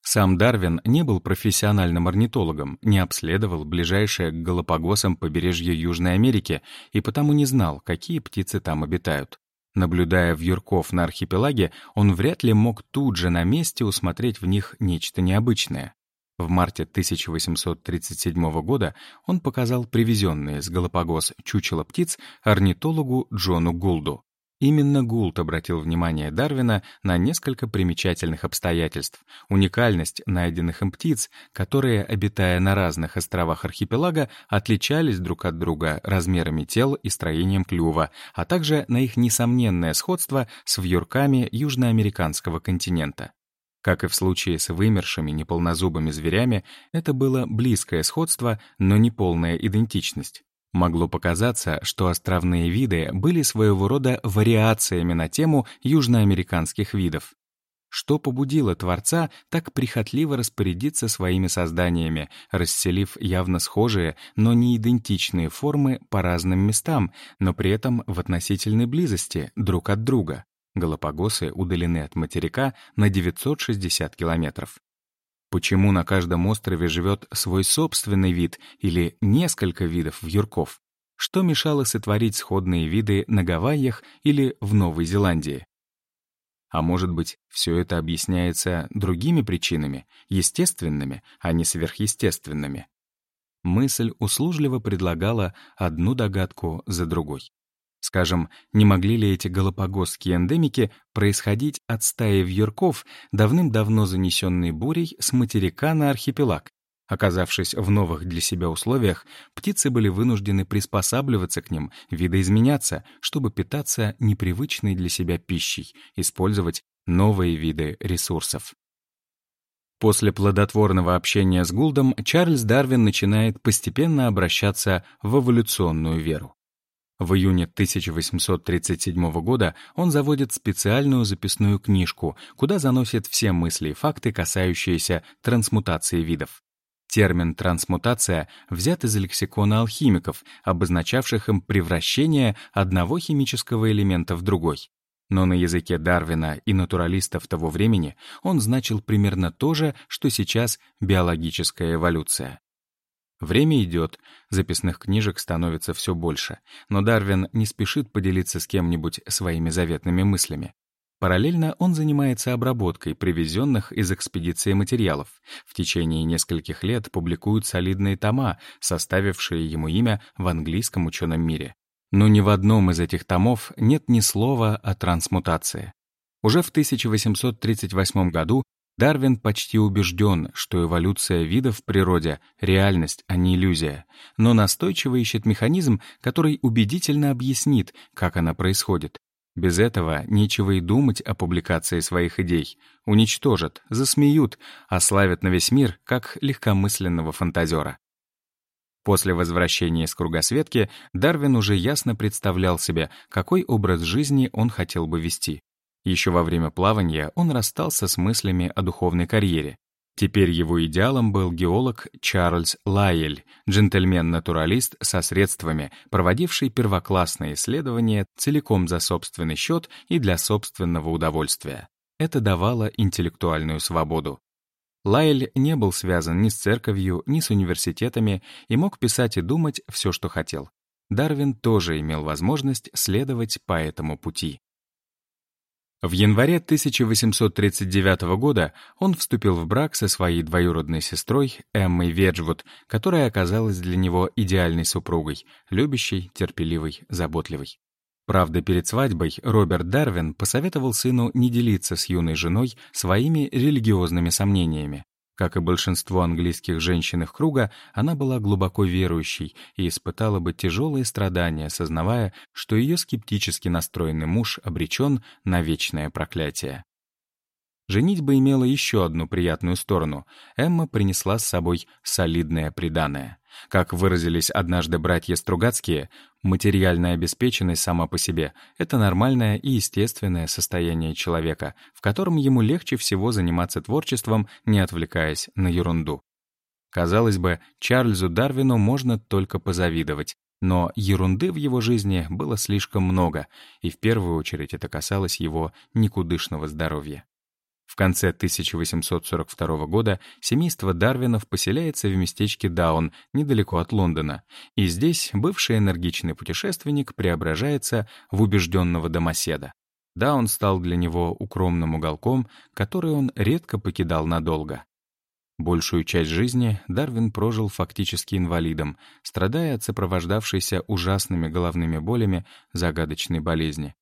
A: Сам Дарвин не был профессиональным орнитологом, не обследовал ближайшее к Галапагосам побережье Южной Америки и потому не знал, какие птицы там обитают. Наблюдая вьюрков на архипелаге, он вряд ли мог тут же на месте усмотреть в них нечто необычное. В марте 1837 года он показал привезенные с Галапагос чучело птиц орнитологу Джону Гулду. Именно Гулд обратил внимание Дарвина на несколько примечательных обстоятельств. Уникальность найденных им птиц, которые, обитая на разных островах архипелага, отличались друг от друга размерами тел и строением клюва, а также на их несомненное сходство с вьюрками южноамериканского континента. Как и в случае с вымершими неполнозубыми зверями, это было близкое сходство, но не полная идентичность. Могло показаться, что островные виды были своего рода вариациями на тему южноамериканских видов. Что побудило Творца так прихотливо распорядиться своими созданиями, расселив явно схожие, но не идентичные формы по разным местам, но при этом в относительной близости друг от друга? Галапагосы удалены от материка на 960 километров. Почему на каждом острове живет свой собственный вид или несколько видов вьюрков? Что мешало сотворить сходные виды на Гавайях или в Новой Зеландии? А может быть, все это объясняется другими причинами, естественными, а не сверхъестественными? Мысль услужливо предлагала одну догадку за другой. Скажем, не могли ли эти галапагосские эндемики происходить от стаи вьюрков, давным-давно занесенной бурей с материка на архипелаг? Оказавшись в новых для себя условиях, птицы были вынуждены приспосабливаться к ним, видоизменяться, чтобы питаться непривычной для себя пищей, использовать новые виды ресурсов. После плодотворного общения с Гулдом Чарльз Дарвин начинает постепенно обращаться в эволюционную веру. В июне 1837 года он заводит специальную записную книжку, куда заносит все мысли и факты, касающиеся трансмутации видов. Термин «трансмутация» взят из лексикона алхимиков, обозначавших им превращение одного химического элемента в другой. Но на языке Дарвина и натуралистов того времени он значил примерно то же, что сейчас биологическая эволюция. Время идет, записных книжек становится все больше, но Дарвин не спешит поделиться с кем-нибудь своими заветными мыслями. Параллельно он занимается обработкой привезенных из экспедиции материалов. В течение нескольких лет публикуют солидные тома, составившие ему имя в английском ученом мире. Но ни в одном из этих томов нет ни слова о трансмутации. Уже в 1838 году Дарвин почти убежден, что эволюция видов в природе — реальность, а не иллюзия, но настойчиво ищет механизм, который убедительно объяснит, как она происходит. Без этого нечего и думать о публикации своих идей. Уничтожат, засмеют, ославят на весь мир, как легкомысленного фантазера. После возвращения из кругосветки Дарвин уже ясно представлял себе, какой образ жизни он хотел бы вести. Еще во время плавания он расстался с мыслями о духовной карьере. Теперь его идеалом был геолог Чарльз Лайель, джентльмен-натуралист со средствами, проводивший первоклассные исследования целиком за собственный счет и для собственного удовольствия. Это давало интеллектуальную свободу. Лайль не был связан ни с церковью, ни с университетами и мог писать и думать все, что хотел. Дарвин тоже имел возможность следовать по этому пути. В январе 1839 года он вступил в брак со своей двоюродной сестрой Эммой Веджвуд, которая оказалась для него идеальной супругой, любящей, терпеливой, заботливой. Правда, перед свадьбой Роберт Дарвин посоветовал сыну не делиться с юной женой своими религиозными сомнениями. Как и большинство английских женщин их круга, она была глубоко верующей и испытала бы тяжелые страдания, осознавая, что ее скептически настроенный муж обречен на вечное проклятие. Женитьба имела еще одну приятную сторону. Эмма принесла с собой солидное приданое. Как выразились однажды братья Стругацкие, материальная обеспеченность сама по себе — это нормальное и естественное состояние человека, в котором ему легче всего заниматься творчеством, не отвлекаясь на ерунду. Казалось бы, Чарльзу Дарвину можно только позавидовать, но ерунды в его жизни было слишком много, и в первую очередь это касалось его никудышного здоровья. В конце 1842 года семейство Дарвинов поселяется в местечке Даун, недалеко от Лондона, и здесь бывший энергичный путешественник преображается в убежденного домоседа. Даун стал для него укромным уголком, который он редко покидал надолго. Большую часть жизни Дарвин прожил фактически инвалидом, страдая от сопровождавшейся ужасными головными болями загадочной болезни.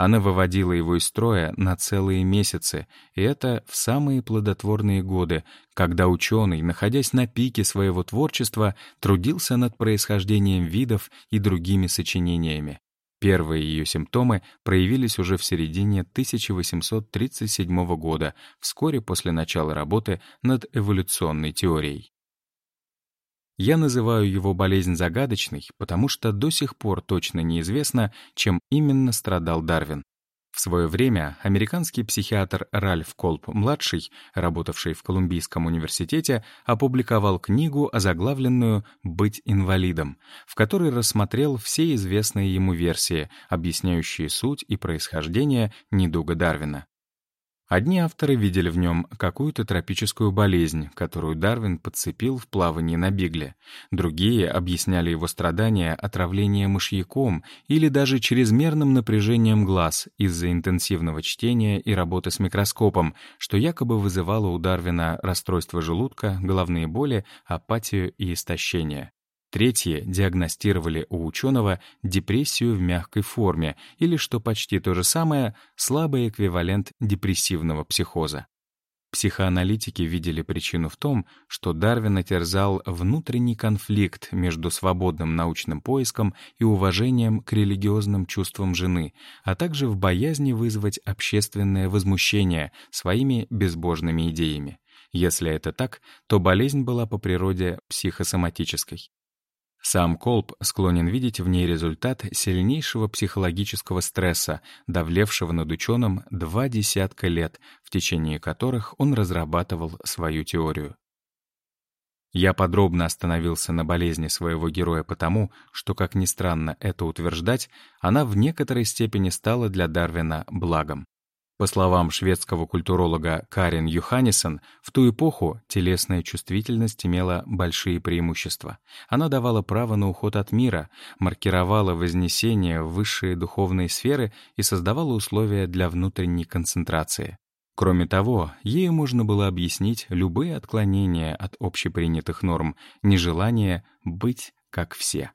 A: Она выводила его из строя на целые месяцы, и это в самые плодотворные годы, когда ученый, находясь на пике своего творчества, трудился над происхождением видов и другими сочинениями. Первые ее симптомы проявились уже в середине 1837 года, вскоре после начала работы над эволюционной теорией. Я называю его болезнь загадочной, потому что до сих пор точно неизвестно, чем именно страдал Дарвин. В свое время американский психиатр Ральф Колб-младший, работавший в Колумбийском университете, опубликовал книгу, озаглавленную «Быть инвалидом», в которой рассмотрел все известные ему версии, объясняющие суть и происхождение недуга Дарвина. Одни авторы видели в нем какую-то тропическую болезнь, которую Дарвин подцепил в плавании на Бигле. Другие объясняли его страдания отравлением мышьяком или даже чрезмерным напряжением глаз из-за интенсивного чтения и работы с микроскопом, что якобы вызывало у Дарвина расстройство желудка, головные боли, апатию и истощение. Третьи диагностировали у ученого депрессию в мягкой форме или, что почти то же самое, слабый эквивалент депрессивного психоза. Психоаналитики видели причину в том, что Дарвина терзал внутренний конфликт между свободным научным поиском и уважением к религиозным чувствам жены, а также в боязни вызвать общественное возмущение своими безбожными идеями. Если это так, то болезнь была по природе психосоматической. Сам Колб склонен видеть в ней результат сильнейшего психологического стресса, давлевшего над ученым два десятка лет, в течение которых он разрабатывал свою теорию. Я подробно остановился на болезни своего героя потому, что, как ни странно это утверждать, она в некоторой степени стала для Дарвина благом. По словам шведского культуролога Карен Юханнисон, в ту эпоху телесная чувствительность имела большие преимущества. Она давала право на уход от мира, маркировала вознесение в высшие духовные сферы и создавала условия для внутренней концентрации. Кроме того, ею можно было объяснить любые отклонения от общепринятых норм, нежелание быть как все.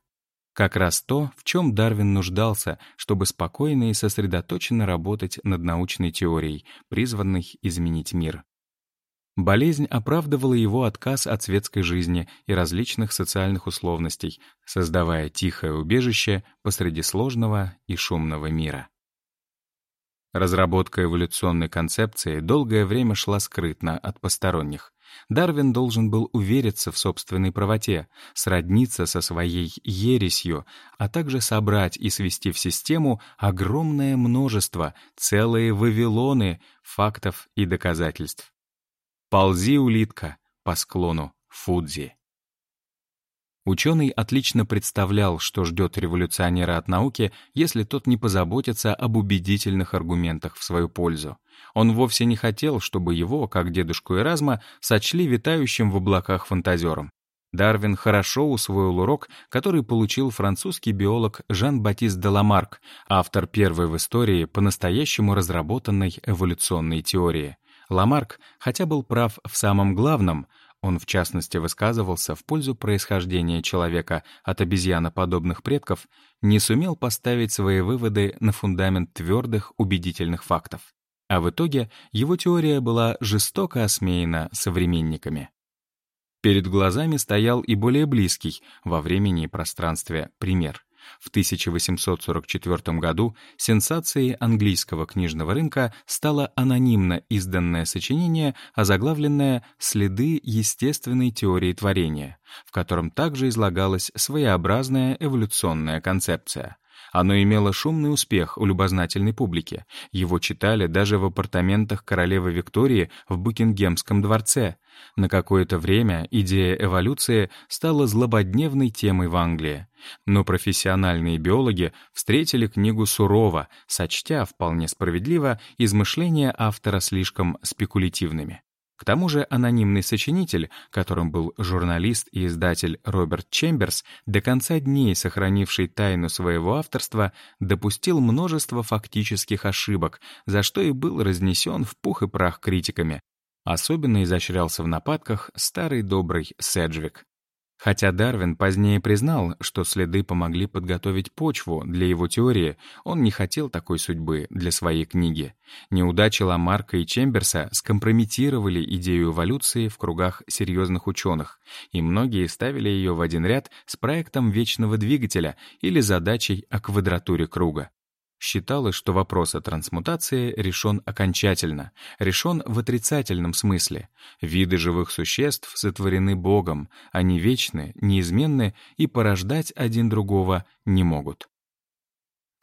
A: Как раз то, в чем Дарвин нуждался, чтобы спокойно и сосредоточенно работать над научной теорией, призванной изменить мир. Болезнь оправдывала его отказ от светской жизни и различных социальных условностей, создавая тихое убежище посреди сложного и шумного мира. Разработка эволюционной концепции долгое время шла скрытно от посторонних. Дарвин должен был увериться в собственной правоте, сродниться со своей ересью, а также собрать и свести в систему огромное множество, целые вавилоны фактов и доказательств. «Ползи, улитка, по склону Фудзи». Ученый отлично представлял, что ждет революционера от науки, если тот не позаботится об убедительных аргументах в свою пользу. Он вовсе не хотел, чтобы его, как дедушку Эразма, сочли витающим в облаках фантазером. Дарвин хорошо усвоил урок, который получил французский биолог Жан-Батист Деламарк, автор первой в истории по-настоящему разработанной эволюционной теории. Ламарк, хотя был прав в самом главном — он, в частности, высказывался в пользу происхождения человека от обезьяноподобных предков, не сумел поставить свои выводы на фундамент твердых, убедительных фактов. А в итоге его теория была жестоко осмеяна современниками. Перед глазами стоял и более близкий во времени и пространстве пример. В 1844 году сенсацией английского книжного рынка стало анонимно изданное сочинение, озаглавленное «Следы естественной теории творения», в котором также излагалась своеобразная эволюционная концепция. Оно имело шумный успех у любознательной публики. Его читали даже в апартаментах королевы Виктории в Букингемском дворце. На какое-то время идея эволюции стала злободневной темой в Англии. Но профессиональные биологи встретили книгу сурово, сочтя, вполне справедливо, измышления автора слишком спекулятивными. К тому же анонимный сочинитель, которым был журналист и издатель Роберт Чемберс, до конца дней сохранивший тайну своего авторства, допустил множество фактических ошибок, за что и был разнесен в пух и прах критиками. Особенно изощрялся в нападках старый добрый Седжвик. Хотя Дарвин позднее признал, что следы помогли подготовить почву для его теории, он не хотел такой судьбы для своей книги. Неудачи Ламарка и Чемберса скомпрометировали идею эволюции в кругах серьезных ученых, и многие ставили ее в один ряд с проектом вечного двигателя или задачей о квадратуре круга. Считалось, что вопрос о трансмутации решен окончательно, решен в отрицательном смысле. Виды живых существ сотворены Богом, они вечны, неизменны и порождать один другого не могут.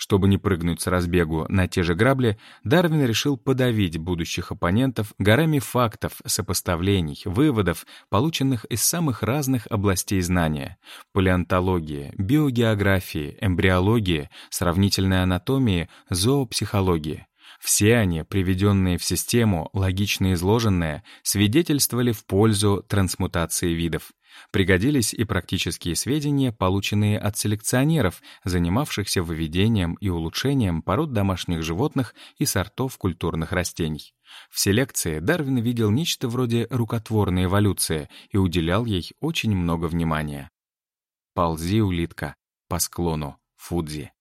A: Чтобы не прыгнуть с разбегу на те же грабли, Дарвин решил подавить будущих оппонентов горами фактов, сопоставлений, выводов, полученных из самых разных областей знания — палеонтологии, биогеографии, эмбриологии, сравнительной анатомии, зоопсихологии. Все они, приведенные в систему, логично изложенные, свидетельствовали в пользу трансмутации видов. Пригодились и практические сведения, полученные от селекционеров, занимавшихся выведением и улучшением пород домашних животных и сортов культурных растений. В селекции Дарвин видел нечто вроде рукотворной эволюции и уделял ей очень много внимания. «Ползи, улитка, по склону Фудзи».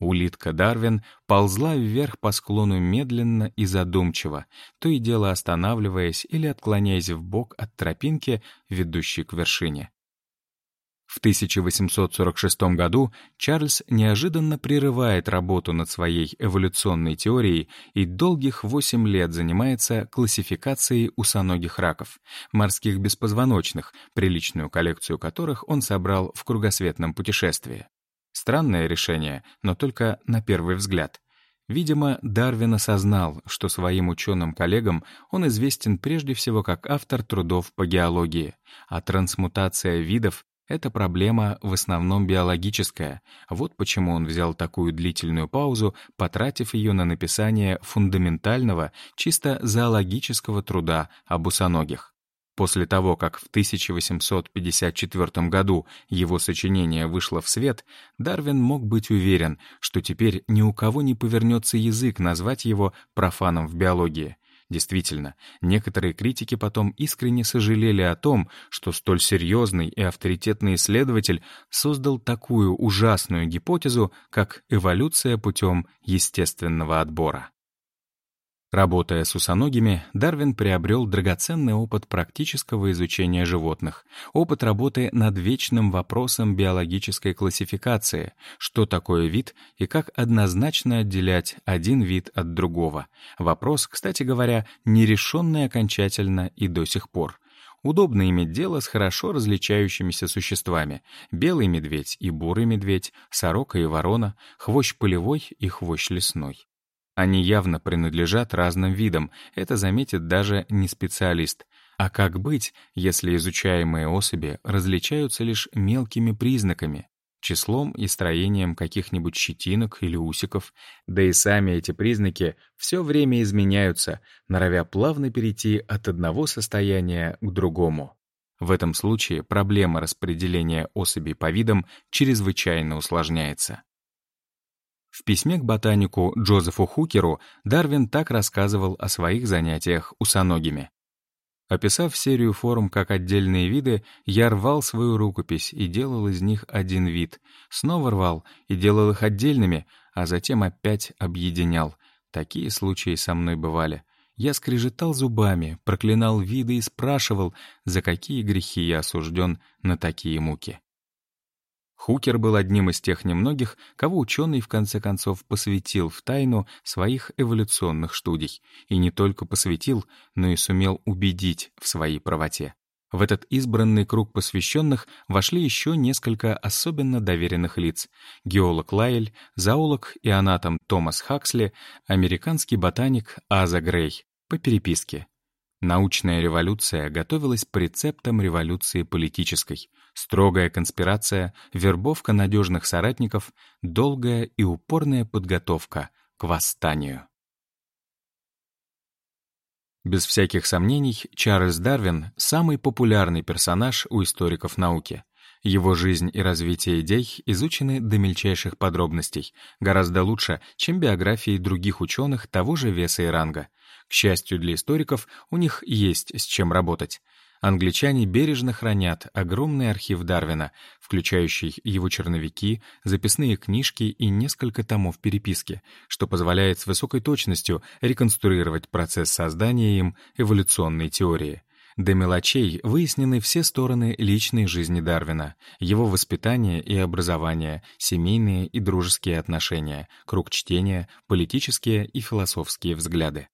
A: Улитка Дарвин ползла вверх по склону медленно и задумчиво, то и дело останавливаясь или отклоняясь в бок от тропинки, ведущей к вершине. В 1846 году Чарльз неожиданно прерывает работу над своей эволюционной теорией и долгих 8 лет занимается классификацией усоногих раков, морских беспозвоночных, приличную коллекцию которых он собрал в кругосветном путешествии. Странное решение, но только на первый взгляд. Видимо, Дарвин осознал, что своим ученым-коллегам он известен прежде всего как автор трудов по геологии, а трансмутация видов — это проблема в основном биологическая. Вот почему он взял такую длительную паузу, потратив ее на написание фундаментального, чисто зоологического труда об усоногих. После того, как в 1854 году его сочинение вышло в свет, Дарвин мог быть уверен, что теперь ни у кого не повернется язык назвать его профаном в биологии. Действительно, некоторые критики потом искренне сожалели о том, что столь серьезный и авторитетный исследователь создал такую ужасную гипотезу, как эволюция путем естественного отбора. Работая с усоногими, Дарвин приобрел драгоценный опыт практического изучения животных, опыт работы над вечным вопросом биологической классификации, что такое вид и как однозначно отделять один вид от другого. Вопрос, кстати говоря, нерешенный окончательно и до сих пор. Удобно иметь дело с хорошо различающимися существами — белый медведь и бурый медведь, сорока и ворона, хвощ полевой и хвощ лесной. Они явно принадлежат разным видам, это заметит даже не специалист. А как быть, если изучаемые особи различаются лишь мелкими признаками, числом и строением каких-нибудь щетинок или усиков, да и сами эти признаки все время изменяются, норовя плавно перейти от одного состояния к другому. В этом случае проблема распределения особей по видам чрезвычайно усложняется. В письме к ботанику Джозефу Хукеру Дарвин так рассказывал о своих занятиях усоногими. Описав серию форм как отдельные виды, я рвал свою рукопись и делал из них один вид, снова рвал и делал их отдельными, а затем опять объединял. Такие случаи со мной бывали. Я скрежетал зубами, проклинал виды и спрашивал, за какие грехи я осужден на такие муки. Хукер был одним из тех немногих, кого ученый в конце концов посвятил в тайну своих эволюционных студий. И не только посвятил, но и сумел убедить в своей правоте. В этот избранный круг посвященных вошли еще несколько особенно доверенных лиц. Геолог Лайль, зоолог и анатом Томас Хаксли, американский ботаник Аза Грей по переписке. Научная революция готовилась по рецептам революции политической. Строгая конспирация, вербовка надежных соратников, долгая и упорная подготовка к восстанию. Без всяких сомнений, Чарльз Дарвин — самый популярный персонаж у историков науки. Его жизнь и развитие идей изучены до мельчайших подробностей, гораздо лучше, чем биографии других ученых того же веса и ранга. К счастью для историков, у них есть с чем работать. Англичане бережно хранят огромный архив Дарвина, включающий его черновики, записные книжки и несколько томов переписки, что позволяет с высокой точностью реконструировать процесс создания им эволюционной теории. До мелочей выяснены все стороны личной жизни Дарвина, его воспитание и образование, семейные и дружеские отношения, круг чтения, политические и философские взгляды.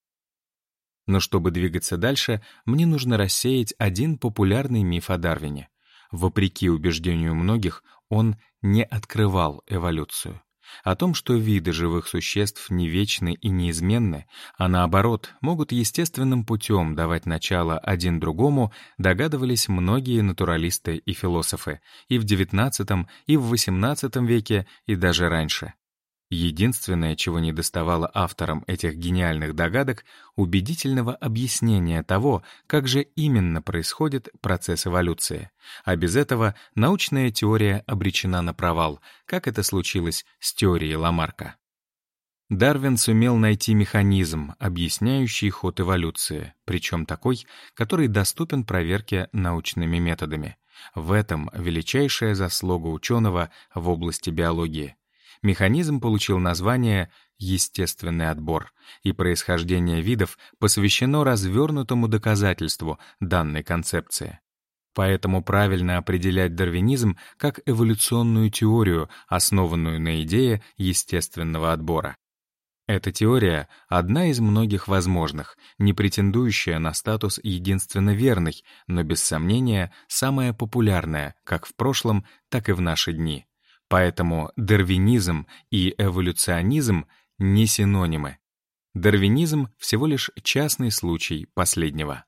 A: Но чтобы двигаться дальше, мне нужно рассеять один популярный миф о Дарвине. Вопреки убеждению многих, он не открывал эволюцию о том, что виды живых существ не вечны и неизменны, а наоборот, могут естественным путем давать начало один другому, догадывались многие натуралисты и философы и в XIX, и в XVIII веке, и даже раньше. Единственное, чего не доставало авторам этих гениальных догадок, убедительного объяснения того, как же именно происходит процесс эволюции. А без этого научная теория обречена на провал, как это случилось с теорией Ламарка. Дарвин сумел найти механизм, объясняющий ход эволюции, причем такой, который доступен проверке научными методами. В этом величайшая заслуга ученого в области биологии механизм получил название «естественный отбор», и происхождение видов посвящено развернутому доказательству данной концепции. Поэтому правильно определять дарвинизм как эволюционную теорию, основанную на идее естественного отбора. Эта теория — одна из многих возможных, не претендующая на статус единственно верной, но без сомнения самая популярная как в прошлом, так и в наши дни. Поэтому дарвинизм и эволюционизм не синонимы. Дарвинизм — всего лишь частный случай последнего.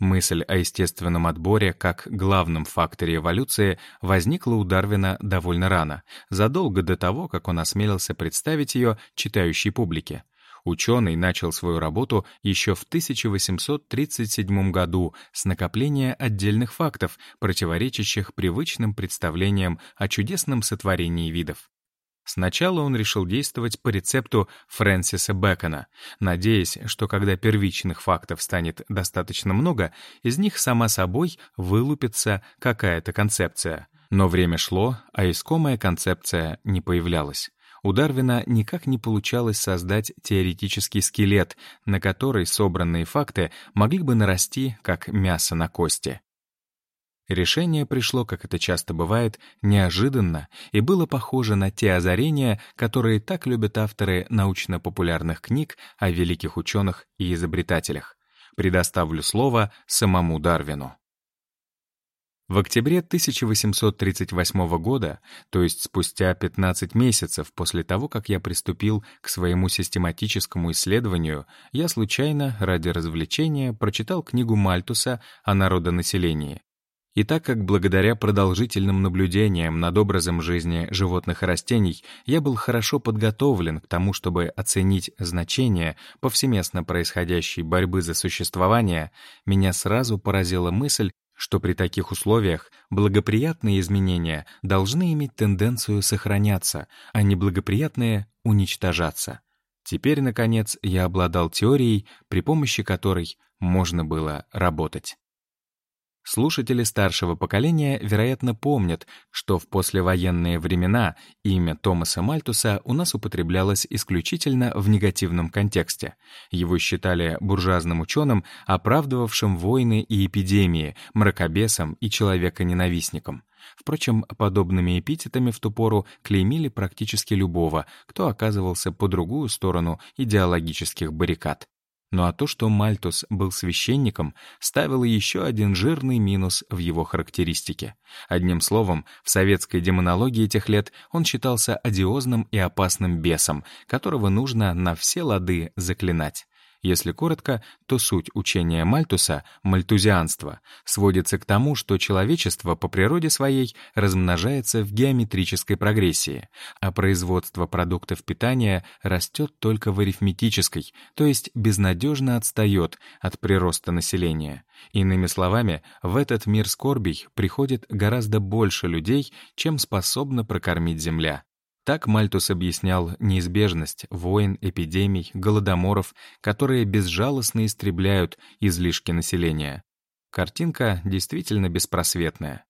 A: Мысль о естественном отборе как главном факторе эволюции возникла у Дарвина довольно рано, задолго до того, как он осмелился представить ее читающей публике. Ученый начал свою работу еще в 1837 году с накопления отдельных фактов, противоречащих привычным представлениям о чудесном сотворении видов. Сначала он решил действовать по рецепту Фрэнсиса Бэкона, надеясь, что когда первичных фактов станет достаточно много, из них сама собой вылупится какая-то концепция. Но время шло, а искомая концепция не появлялась у Дарвина никак не получалось создать теоретический скелет, на который собранные факты могли бы нарасти, как мясо на кости. Решение пришло, как это часто бывает, неожиданно и было похоже на те озарения, которые так любят авторы научно-популярных книг о великих ученых и изобретателях. Предоставлю слово самому Дарвину. В октябре 1838 года, то есть спустя 15 месяцев после того, как я приступил к своему систематическому исследованию, я случайно, ради развлечения, прочитал книгу Мальтуса о народонаселении. И так как благодаря продолжительным наблюдениям над образом жизни животных и растений я был хорошо подготовлен к тому, чтобы оценить значение повсеместно происходящей борьбы за существование, меня сразу поразила мысль, что при таких условиях благоприятные изменения должны иметь тенденцию сохраняться, а неблагоприятные — уничтожаться. Теперь, наконец, я обладал теорией, при помощи которой можно было работать. Слушатели старшего поколения, вероятно, помнят, что в послевоенные времена имя Томаса Мальтуса у нас употреблялось исключительно в негативном контексте. Его считали буржуазным ученым, оправдывавшим войны и эпидемии, мракобесом и человеконенавистником. Впрочем, подобными эпитетами в ту пору клеймили практически любого, кто оказывался по другую сторону идеологических баррикад. Ну а то, что Мальтус был священником, ставило еще один жирный минус в его характеристике. Одним словом, в советской демонологии тех лет он считался одиозным и опасным бесом, которого нужно на все лады заклинать. Если коротко, то суть учения Мальтуса, мальтузианство, сводится к тому, что человечество по природе своей размножается в геометрической прогрессии, а производство продуктов питания растет только в арифметической, то есть безнадежно отстает от прироста населения. Иными словами, в этот мир скорбей приходит гораздо больше людей, чем способна прокормить Земля. Так Мальтус объяснял неизбежность войн, эпидемий, голодоморов, которые безжалостно истребляют излишки населения. Картинка действительно беспросветная.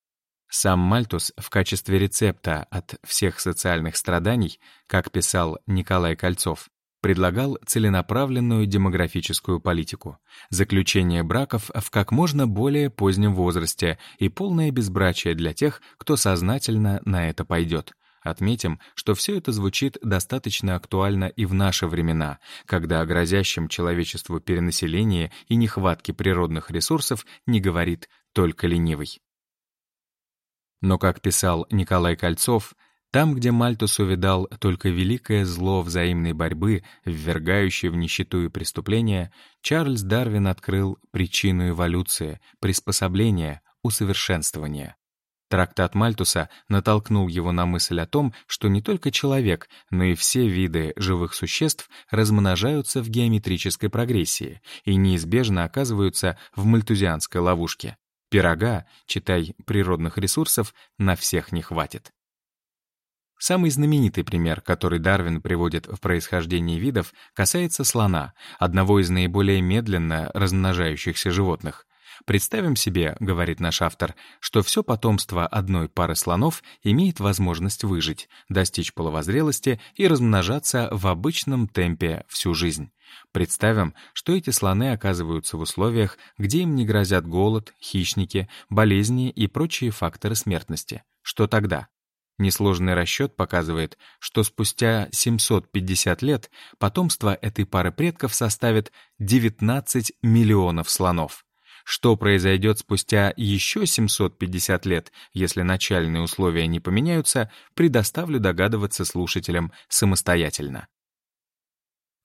A: Сам Мальтус в качестве рецепта от всех социальных страданий, как писал Николай Кольцов, предлагал целенаправленную демографическую политику, заключение браков в как можно более позднем возрасте и полное безбрачие для тех, кто сознательно на это пойдет. Отметим, что все это звучит достаточно актуально и в наши времена, когда о грозящем человечеству перенаселении и нехватке природных ресурсов не говорит только ленивый. Но, как писал Николай Кольцов, там, где Мальтус увидал только великое зло взаимной борьбы, ввергающее в нищету и преступления, Чарльз Дарвин открыл причину эволюции, приспособления, усовершенствования. Трактат Мальтуса натолкнул его на мысль о том, что не только человек, но и все виды живых существ размножаются в геометрической прогрессии и неизбежно оказываются в мальтузианской ловушке. Пирога, читай, природных ресурсов, на всех не хватит. Самый знаменитый пример, который Дарвин приводит в происхождении видов, касается слона, одного из наиболее медленно размножающихся животных. Представим себе, говорит наш автор, что все потомство одной пары слонов имеет возможность выжить, достичь половозрелости и размножаться в обычном темпе всю жизнь. Представим, что эти слоны оказываются в условиях, где им не грозят голод, хищники, болезни и прочие факторы смертности. Что тогда? Несложный расчет показывает, что спустя 750 лет потомство этой пары предков составит 19 миллионов слонов. Что произойдет спустя еще 750 лет, если начальные условия не поменяются, предоставлю догадываться слушателям самостоятельно.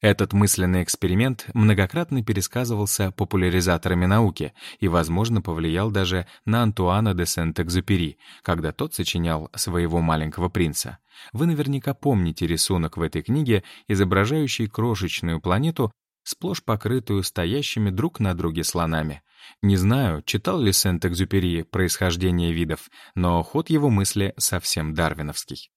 A: Этот мысленный эксперимент многократно пересказывался популяризаторами науки и, возможно, повлиял даже на Антуана де Сент-Экзюпери, когда тот сочинял своего маленького принца. Вы наверняка помните рисунок в этой книге, изображающий крошечную планету, сплошь покрытую стоящими друг на друге слонами. Не знаю, читал ли Сент-Экзюпери «Происхождение видов», но ход его мысли совсем дарвиновский.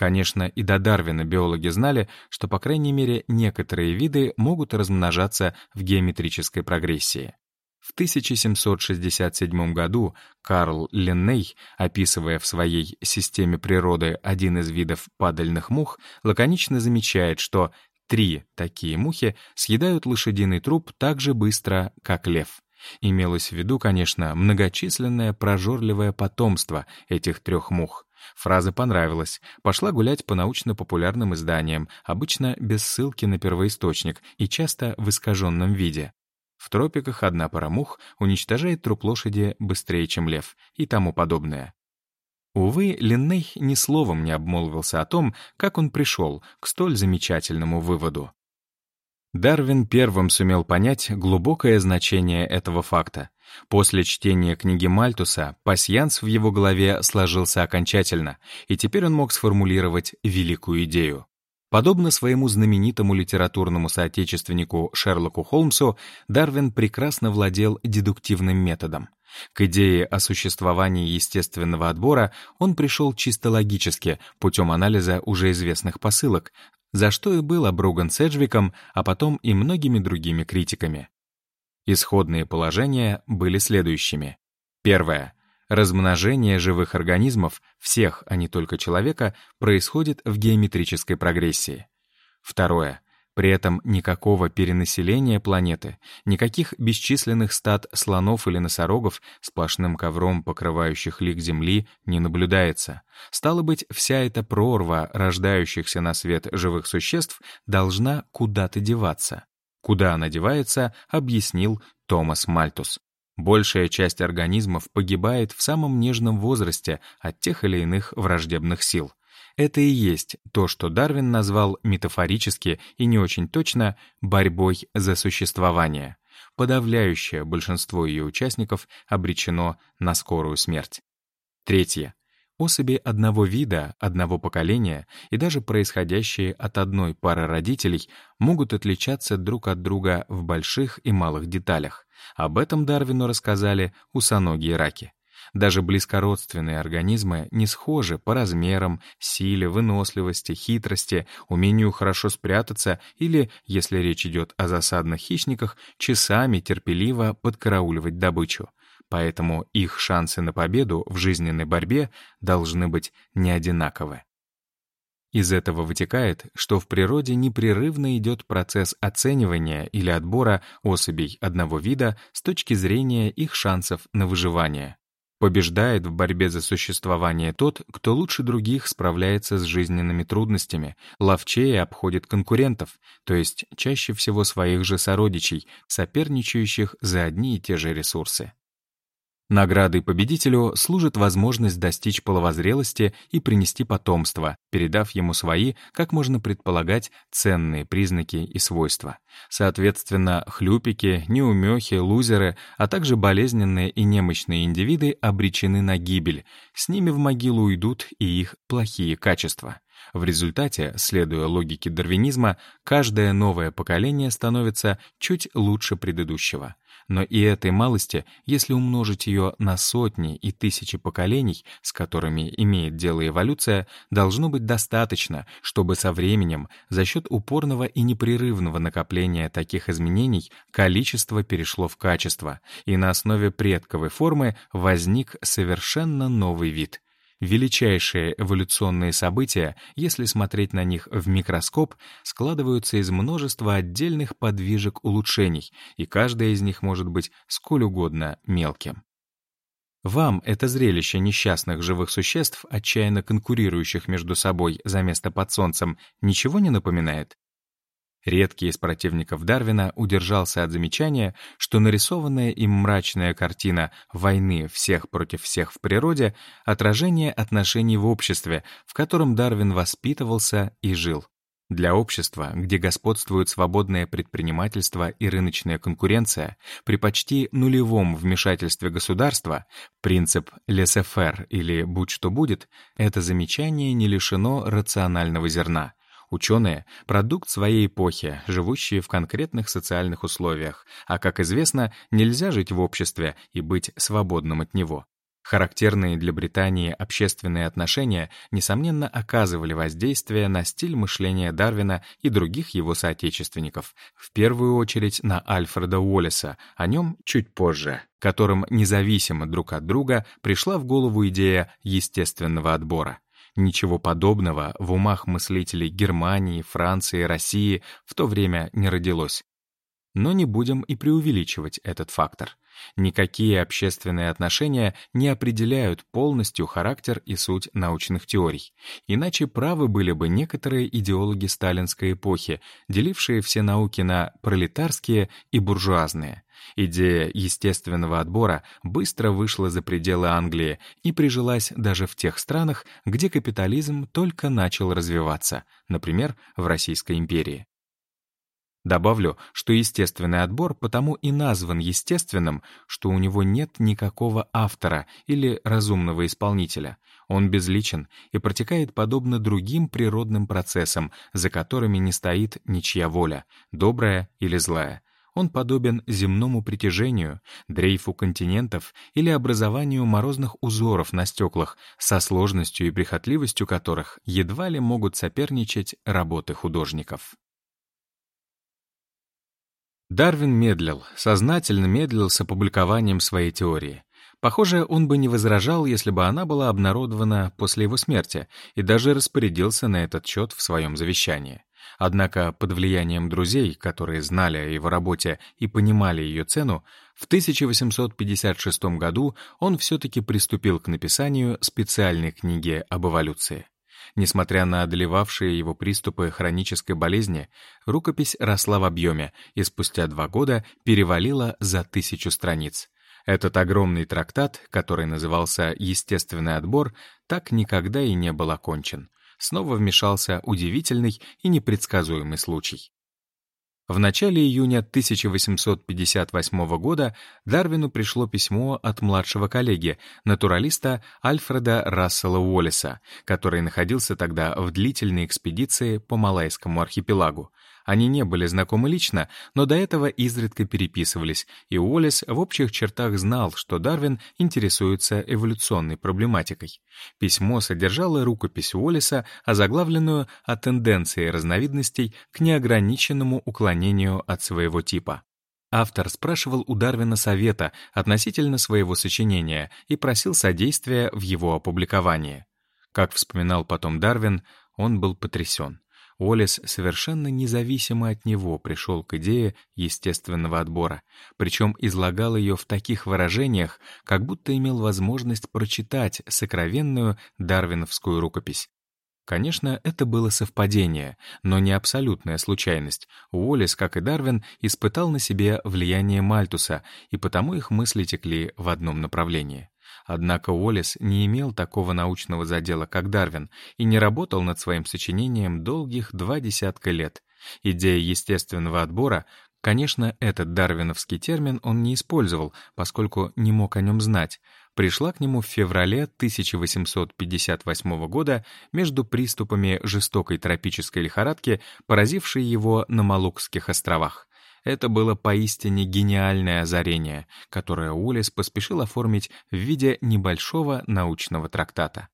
A: Конечно, и до Дарвина биологи знали, что, по крайней мере, некоторые виды могут размножаться в геометрической прогрессии. В 1767 году Карл Линней, описывая в своей «Системе природы» один из видов падальных мух, лаконично замечает, что три такие мухи съедают лошадиный труп так же быстро, как лев. Имелось в виду, конечно, многочисленное прожорливое потомство этих трех мух. Фраза понравилась. Пошла гулять по научно-популярным изданиям, обычно без ссылки на первоисточник и часто в искаженном виде. В тропиках одна пара мух уничтожает труп лошади быстрее, чем лев и тому подобное. Увы, Линней ни словом не обмолвился о том, как он пришел к столь замечательному выводу. Дарвин первым сумел понять глубокое значение этого факта. После чтения книги Мальтуса пасьянс в его голове сложился окончательно, и теперь он мог сформулировать великую идею. Подобно своему знаменитому литературному соотечественнику Шерлоку Холмсу, Дарвин прекрасно владел дедуктивным методом. К идее о существовании естественного отбора он пришел чисто логически, путем анализа уже известных посылок, за что и был обруган Седжвиком, а потом и многими другими критиками. Исходные положения были следующими. Первое. Размножение живых организмов, всех, а не только человека, происходит в геометрической прогрессии. Второе. При этом никакого перенаселения планеты, никаких бесчисленных стад слонов или носорогов, сплошным ковром покрывающих лик Земли, не наблюдается. Стало быть, вся эта прорва рождающихся на свет живых существ должна куда-то деваться. Куда она девается, объяснил Томас Мальтус. Большая часть организмов погибает в самом нежном возрасте от тех или иных враждебных сил. Это и есть то, что Дарвин назвал метафорически и не очень точно борьбой за существование. Подавляющее большинство ее участников обречено на скорую смерть. Третье. Особи одного вида, одного поколения и даже происходящие от одной пары родителей могут отличаться друг от друга в больших и малых деталях. Об этом Дарвину рассказали усоногие раки. Даже близкородственные организмы не схожи по размерам, силе, выносливости, хитрости, умению хорошо спрятаться или, если речь идет о засадных хищниках, часами терпеливо подкарауливать добычу поэтому их шансы на победу в жизненной борьбе должны быть неодинаковы. Из этого вытекает, что в природе непрерывно идет процесс оценивания или отбора особей одного вида с точки зрения их шансов на выживание. Побеждает в борьбе за существование тот, кто лучше других справляется с жизненными трудностями, ловчее обходит конкурентов, то есть чаще всего своих же сородичей, соперничающих за одни и те же ресурсы. Наградой победителю служит возможность достичь половозрелости и принести потомство, передав ему свои, как можно предполагать, ценные признаки и свойства. Соответственно, хлюпики, неумехи, лузеры, а также болезненные и немощные индивиды обречены на гибель. С ними в могилу уйдут и их плохие качества. В результате, следуя логике дарвинизма, каждое новое поколение становится чуть лучше предыдущего. Но и этой малости, если умножить ее на сотни и тысячи поколений, с которыми имеет дело эволюция, должно быть достаточно, чтобы со временем, за счет упорного и непрерывного накопления таких изменений, количество перешло в качество, и на основе предковой формы возник совершенно новый вид — Величайшие эволюционные события, если смотреть на них в микроскоп, складываются из множества отдельных подвижек улучшений, и каждая из них может быть сколь угодно мелким. Вам это зрелище несчастных живых существ, отчаянно конкурирующих между собой за место под солнцем, ничего не напоминает? Редкий из противников Дарвина удержался от замечания, что нарисованная им мрачная картина войны всех против всех в природе — отражение отношений в обществе, в котором Дарвин воспитывался и жил. Для общества, где господствует свободное предпринимательство и рыночная конкуренция, при почти нулевом вмешательстве государства, принцип «laissez-faire» или «будь что будет», это замечание не лишено рационального зерна — Ученые — продукт своей эпохи, живущие в конкретных социальных условиях, а, как известно, нельзя жить в обществе и быть свободным от него. Характерные для Британии общественные отношения, несомненно, оказывали воздействие на стиль мышления Дарвина и других его соотечественников, в первую очередь на Альфреда Уоллеса, о нем чуть позже, которым независимо друг от друга пришла в голову идея естественного отбора. Ничего подобного в умах мыслителей Германии, Франции, России в то время не родилось. Но не будем и преувеличивать этот фактор. Никакие общественные отношения не определяют полностью характер и суть научных теорий. Иначе правы были бы некоторые идеологи сталинской эпохи, делившие все науки на пролетарские и буржуазные. Идея естественного отбора быстро вышла за пределы Англии и прижилась даже в тех странах, где капитализм только начал развиваться, например, в Российской империи. Добавлю, что естественный отбор потому и назван естественным, что у него нет никакого автора или разумного исполнителя. Он безличен и протекает подобно другим природным процессам, за которыми не стоит ничья воля, добрая или злая. Он подобен земному притяжению, дрейфу континентов или образованию морозных узоров на стеклах, со сложностью и прихотливостью которых едва ли могут соперничать работы художников. Дарвин медлил, сознательно медлил с опубликованием своей теории. Похоже, он бы не возражал, если бы она была обнародована после его смерти, и даже распорядился на этот счет в своем завещании. Однако под влиянием друзей, которые знали о его работе и понимали ее цену, в 1856 году он все-таки приступил к написанию специальной книги об эволюции. Несмотря на одолевавшие его приступы хронической болезни, рукопись росла в объеме и спустя два года перевалила за тысячу страниц. Этот огромный трактат, который назывался «Естественный отбор», так никогда и не был окончен. снова вмешался удивительный и непредсказуемый случай. В начале июня 1858 года Дарвину пришло письмо от младшего коллеги, натуралиста Альфреда Рассела Уоллеса, который находился тогда в длительной экспедиции по Малайскому архипелагу. Они не были знакомы лично, но до этого изредка переписывались, и Уоллес в общих чертах знал, что Дарвин интересуется эволюционной проблематикой. Письмо содержало рукопись Уоллеса, озаглавленную о тенденции разновидностей к неограниченному уклонению от своего типа. Автор спрашивал у Дарвина совета относительно своего сочинения и просил содействия в его опубликовании. Как вспоминал потом Дарвин, он был потрясен. Уоллес совершенно независимо от него пришел к идее естественного отбора, причем излагал ее в таких выражениях, как будто имел возможность прочитать сокровенную дарвиновскую рукопись. Конечно, это было совпадение, но не абсолютная случайность. Уоллес, как и Дарвин, испытал на себе влияние Мальтуса, и потому их мысли текли в одном направлении. Однако Уоллес не имел такого научного задела, как Дарвин, и не работал над своим сочинением долгих два десятка лет. Идея естественного отбора, конечно, этот дарвиновский термин он не использовал, поскольку не мог о нем знать, пришла к нему в феврале 1858 года между приступами жестокой тропической лихорадки, поразившей его на Малукских островах. Это было поистине гениальное озарение, которое Уоллес поспешил оформить в виде небольшого научного трактата.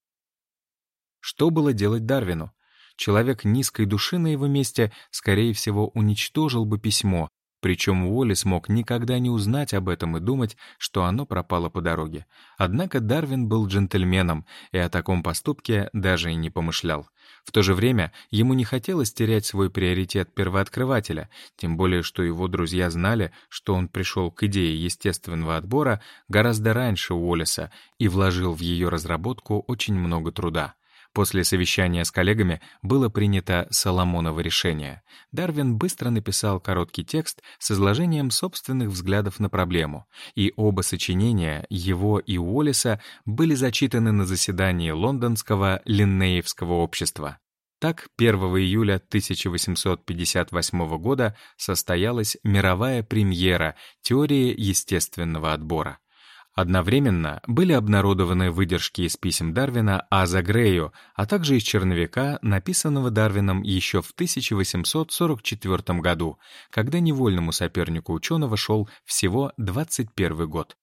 A: Что было делать Дарвину? Человек низкой души на его месте, скорее всего, уничтожил бы письмо, причем Уоллес мог никогда не узнать об этом и думать, что оно пропало по дороге. Однако Дарвин был джентльменом и о таком поступке даже и не помышлял. В то же время ему не хотелось терять свой приоритет первооткрывателя, тем более что его друзья знали, что он пришел к идее естественного отбора гораздо раньше Уоллеса и вложил в ее разработку очень много труда. После совещания с коллегами было принято Соломоново решение. Дарвин быстро написал короткий текст с изложением собственных взглядов на проблему, и оба сочинения, его и Уоллеса, были зачитаны на заседании лондонского Линнеевского общества. Так, 1 июля 1858 года состоялась мировая премьера теории естественного отбора. Одновременно были обнародованы выдержки из писем Дарвина Аза Грею, а также из черновика, написанного Дарвином еще в 1844 году, когда невольному сопернику ученого шел всего 21 год.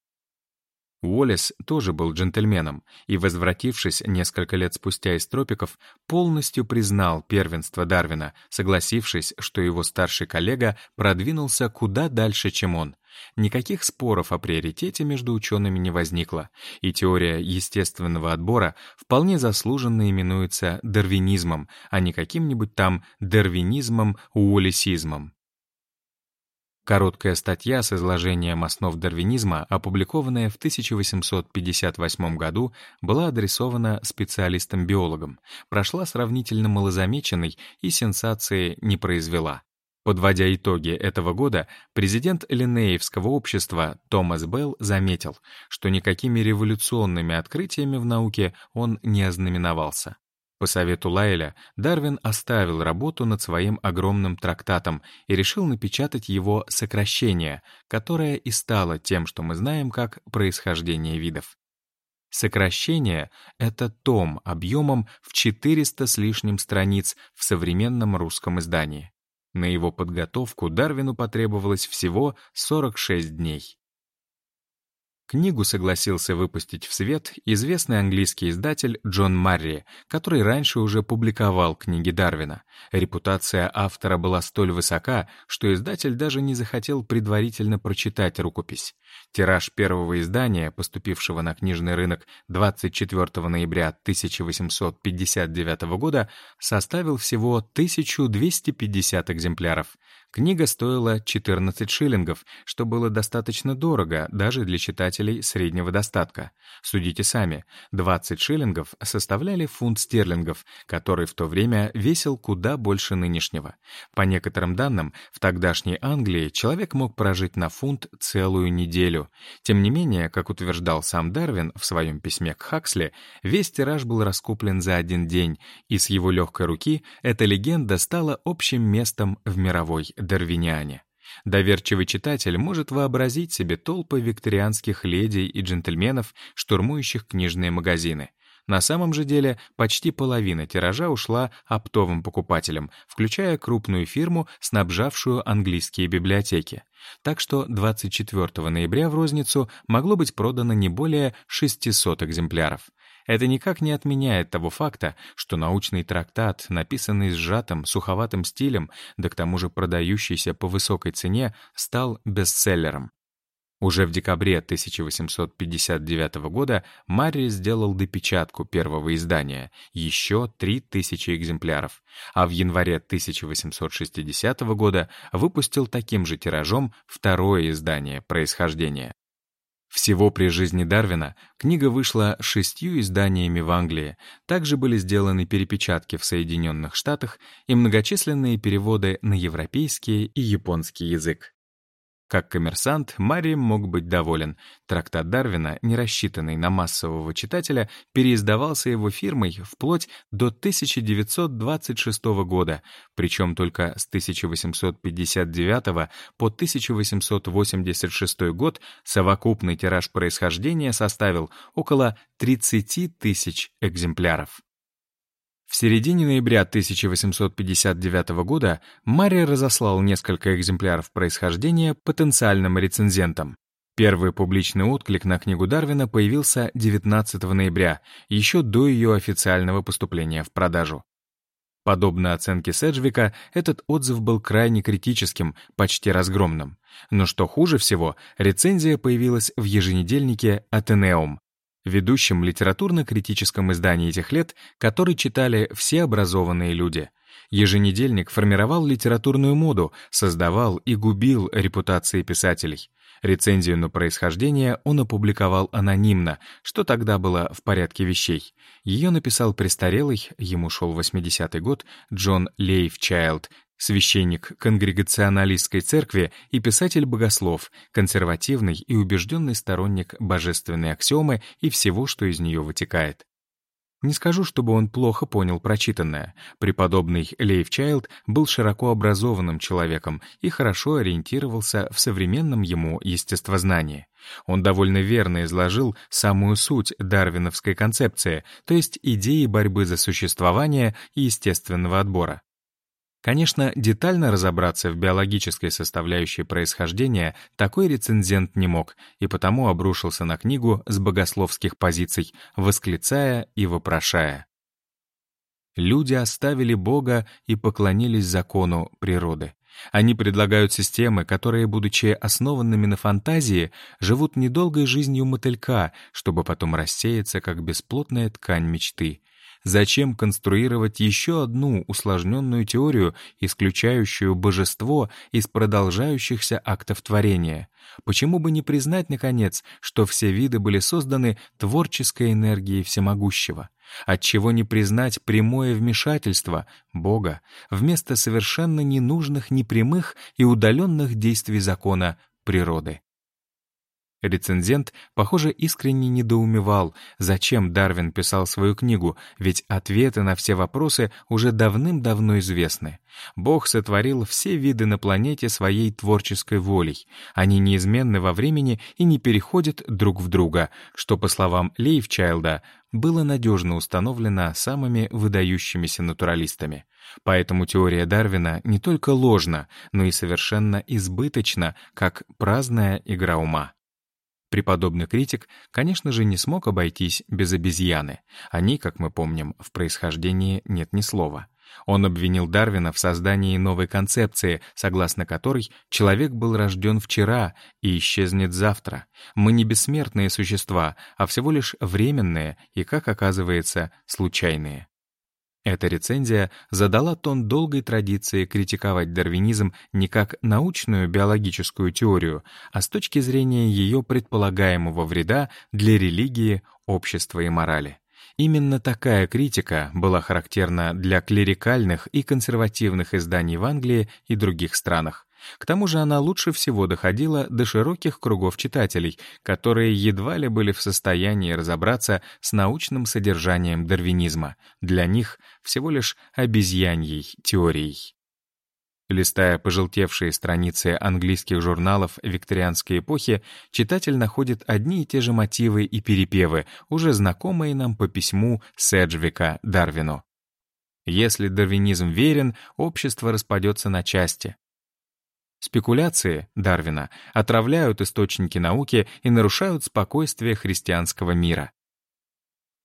A: Уоллес тоже был джентльменом и, возвратившись несколько лет спустя из тропиков, полностью признал первенство Дарвина, согласившись, что его старший коллега продвинулся куда дальше, чем он. Никаких споров о приоритете между учеными не возникло, и теория естественного отбора вполне заслуженно именуется дарвинизмом, а не каким-нибудь там дарвинизмом-уоллесизмом. Короткая статья с изложением основ дарвинизма, опубликованная в 1858 году, была адресована специалистам-биологам, прошла сравнительно малозамеченной и сенсации не произвела. Подводя итоги этого года, президент Линнеевского общества Томас Белл заметил, что никакими революционными открытиями в науке он не ознаменовался. По совету Лайля Дарвин оставил работу над своим огромным трактатом и решил напечатать его сокращение, которое и стало тем, что мы знаем как «происхождение видов». Сокращение — это том объемом в 400 с лишним страниц в современном русском издании. На его подготовку Дарвину потребовалось всего 46 дней. Книгу согласился выпустить в свет известный английский издатель Джон Марри, который раньше уже публиковал книги Дарвина. Репутация автора была столь высока, что издатель даже не захотел предварительно прочитать рукопись. Тираж первого издания, поступившего на книжный рынок 24 ноября 1859 года, составил всего 1250 экземпляров. Книга стоила 14 шиллингов, что было достаточно дорого даже для читателей среднего достатка. Судите сами, 20 шиллингов составляли фунт стерлингов, который в то время весил куда больше нынешнего. По некоторым данным, в тогдашней Англии человек мог прожить на фунт целую неделю. Тем не менее, как утверждал сам Дарвин в своем письме к Хаксли, весь тираж был раскуплен за один день, и с его легкой руки эта легенда стала общим местом в мировой дарвиниане. Доверчивый читатель может вообразить себе толпы викторианских леди и джентльменов, штурмующих книжные магазины. На самом же деле почти половина тиража ушла оптовым покупателям, включая крупную фирму, снабжавшую английские библиотеки. Так что 24 ноября в розницу могло быть продано не более 600 экземпляров. Это никак не отменяет того факта, что научный трактат, написанный сжатым, суховатым стилем, да к тому же продающийся по высокой цене, стал бестселлером. Уже в декабре 1859 года Марри сделал допечатку первого издания, еще 3000 экземпляров, а в январе 1860 года выпустил таким же тиражом второе издание «Происхождение». Всего при жизни Дарвина книга вышла шестью изданиями в Англии, также были сделаны перепечатки в Соединенных Штатах и многочисленные переводы на европейский и японский язык. Как коммерсант, Мари мог быть доволен. Трактат Дарвина, не рассчитанный на массового читателя, переиздавался его фирмой вплоть до 1926 года, причем только с 1859 по 1886 год совокупный тираж происхождения составил около 30 тысяч экземпляров. В середине ноября 1859 года Мари разослал несколько экземпляров происхождения потенциальным рецензентам. Первый публичный отклик на книгу Дарвина появился 19 ноября, еще до ее официального поступления в продажу. Подобно оценке Седжвика, этот отзыв был крайне критическим, почти разгромным. Но что хуже всего, рецензия появилась в еженедельнике «Атенеум», ведущем литературно-критическом издании этих лет, который читали все образованные люди. Еженедельник формировал литературную моду, создавал и губил репутации писателей. Рецензию на происхождение он опубликовал анонимно, что тогда было в порядке вещей. Ее написал престарелый, ему шел 80-й год, Джон Лейфчайлд, священник конгрегационалистской церкви и писатель-богослов, консервативный и убежденный сторонник божественной аксиомы и всего, что из нее вытекает. Не скажу, чтобы он плохо понял прочитанное. Преподобный Лейфчайлд был широко образованным человеком и хорошо ориентировался в современном ему естествознании. Он довольно верно изложил самую суть дарвиновской концепции, то есть идеи борьбы за существование и естественного отбора. Конечно, детально разобраться в биологической составляющей происхождения такой рецензент не мог, и потому обрушился на книгу с богословских позиций, восклицая и вопрошая. Люди оставили Бога и поклонились закону природы. Они предлагают системы, которые, будучи основанными на фантазии, живут недолгой жизнью мотылька, чтобы потом рассеяться, как бесплотная ткань мечты — Зачем конструировать еще одну усложненную теорию, исключающую божество из продолжающихся актов творения? Почему бы не признать, наконец, что все виды были созданы творческой энергией всемогущего? Отчего не признать прямое вмешательство Бога вместо совершенно ненужных, непрямых и удаленных действий закона природы? Рецензент, похоже, искренне недоумевал, зачем Дарвин писал свою книгу, ведь ответы на все вопросы уже давным-давно известны. Бог сотворил все виды на планете своей творческой волей. Они неизменны во времени и не переходят друг в друга, что, по словам Лейфчайлда, было надежно установлено самыми выдающимися натуралистами. Поэтому теория Дарвина не только ложна, но и совершенно избыточна, как праздная игра ума. Преподобный критик, конечно же, не смог обойтись без обезьяны. Они, как мы помним, в происхождении нет ни слова. Он обвинил Дарвина в создании новой концепции, согласно которой человек был рожден вчера и исчезнет завтра. Мы не бессмертные существа, а всего лишь временные и, как оказывается, случайные. Эта рецензия задала тон долгой традиции критиковать дарвинизм не как научную биологическую теорию, а с точки зрения ее предполагаемого вреда для религии, общества и морали. Именно такая критика была характерна для клерикальных и консервативных изданий в Англии и других странах. К тому же она лучше всего доходила до широких кругов читателей, которые едва ли были в состоянии разобраться с научным содержанием дарвинизма, для них всего лишь обезьяньей теорией. Листая пожелтевшие страницы английских журналов викторианской эпохи, читатель находит одни и те же мотивы и перепевы, уже знакомые нам по письму Седжвика Дарвину. Если дарвинизм верен, общество распадется на части. Спекуляции Дарвина отравляют источники науки и нарушают спокойствие христианского мира.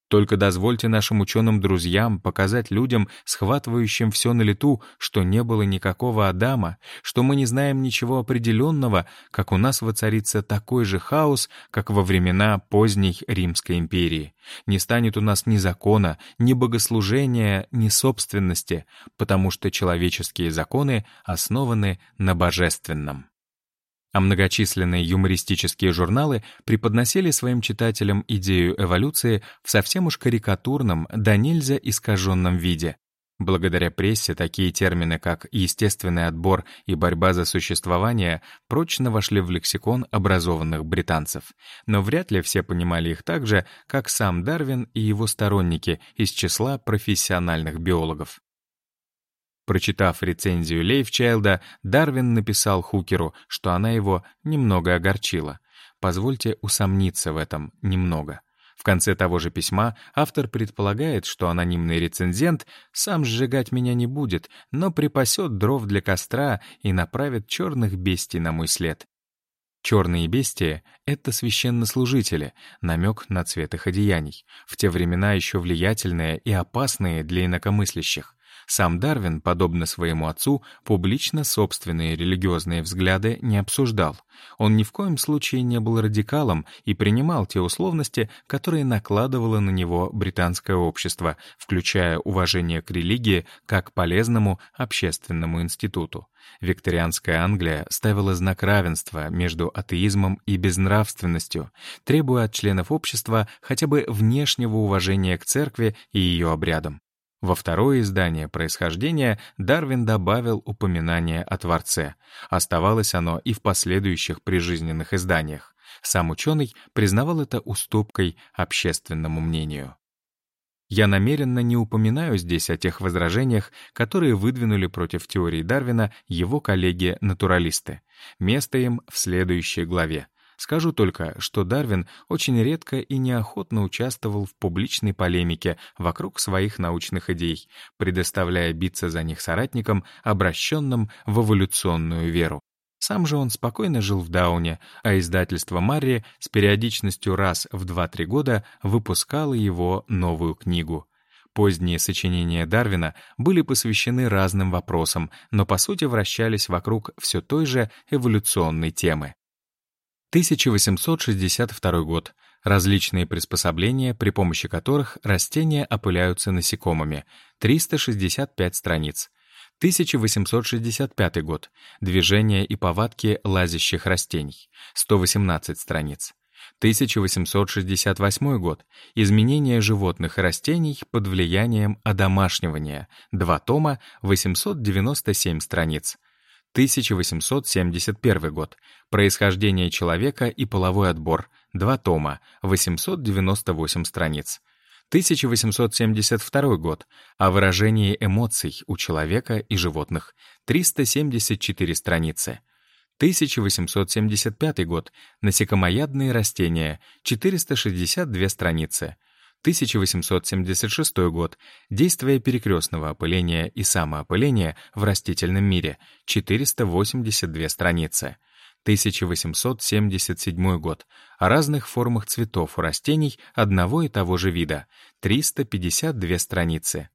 A: Только дозвольте нашим ученым-друзьям показать людям, схватывающим все на лету, что не было никакого Адама, что мы не знаем ничего определенного, как у нас воцарится такой же хаос, как во времена поздней Римской империи. Не станет у нас ни закона, ни богослужения, ни собственности, потому что человеческие законы основаны на божественном а многочисленные юмористические журналы преподносили своим читателям идею эволюции в совсем уж карикатурном, да нельзя искаженном виде. Благодаря прессе такие термины, как естественный отбор и борьба за существование, прочно вошли в лексикон образованных британцев. Но вряд ли все понимали их так же, как сам Дарвин и его сторонники из числа профессиональных биологов. Прочитав рецензию Лейфчайлда, Дарвин написал Хукеру, что она его немного огорчила. Позвольте усомниться в этом немного. В конце того же письма автор предполагает, что анонимный рецензент сам сжигать меня не будет, но припасет дров для костра и направит черных бестий на мой след. Черные бестии — это священнослужители, намек на цвет их одеяний, в те времена еще влиятельные и опасные для инакомыслящих. Сам Дарвин, подобно своему отцу, публично собственные религиозные взгляды не обсуждал. Он ни в коем случае не был радикалом и принимал те условности, которые накладывало на него британское общество, включая уважение к религии как полезному общественному институту. Викторианская Англия ставила знак равенства между атеизмом и безнравственностью, требуя от членов общества хотя бы внешнего уважения к церкви и ее обрядам. Во второе издание происхождения Дарвин добавил упоминание о Творце. Оставалось оно и в последующих прижизненных изданиях. Сам ученый признавал это уступкой общественному мнению. Я намеренно не упоминаю здесь о тех возражениях, которые выдвинули против теории Дарвина его коллеги-натуралисты. Место им в следующей главе. Скажу только, что Дарвин очень редко и неохотно участвовал в публичной полемике вокруг своих научных идей, предоставляя биться за них соратникам, обращенным в эволюционную веру. Сам же он спокойно жил в Дауне, а издательство Марри с периодичностью раз в 2-3 года выпускало его новую книгу. Поздние сочинения Дарвина были посвящены разным вопросам, но по сути вращались вокруг все той же эволюционной темы. 1862 год. Различные приспособления, при помощи которых растения опыляются насекомыми. 365 страниц. 1865 год. Движение и повадки лазящих растений. 118 страниц. 1868 год. Изменение животных и растений под влиянием одомашнивания. Два тома, 897 страниц. 1871 год. Происхождение человека и половой отбор. Два тома, 898 страниц. 1872 год. О выражении эмоций у человека и животных. 374 страницы. 1875 год. Насекомоядные растения. 462 страницы. 1876 год. Действие перекрестного опыления и самоопыления в растительном мире. 482 страницы. 1877 год. О разных формах цветов у растений одного и того же вида. 352 страницы.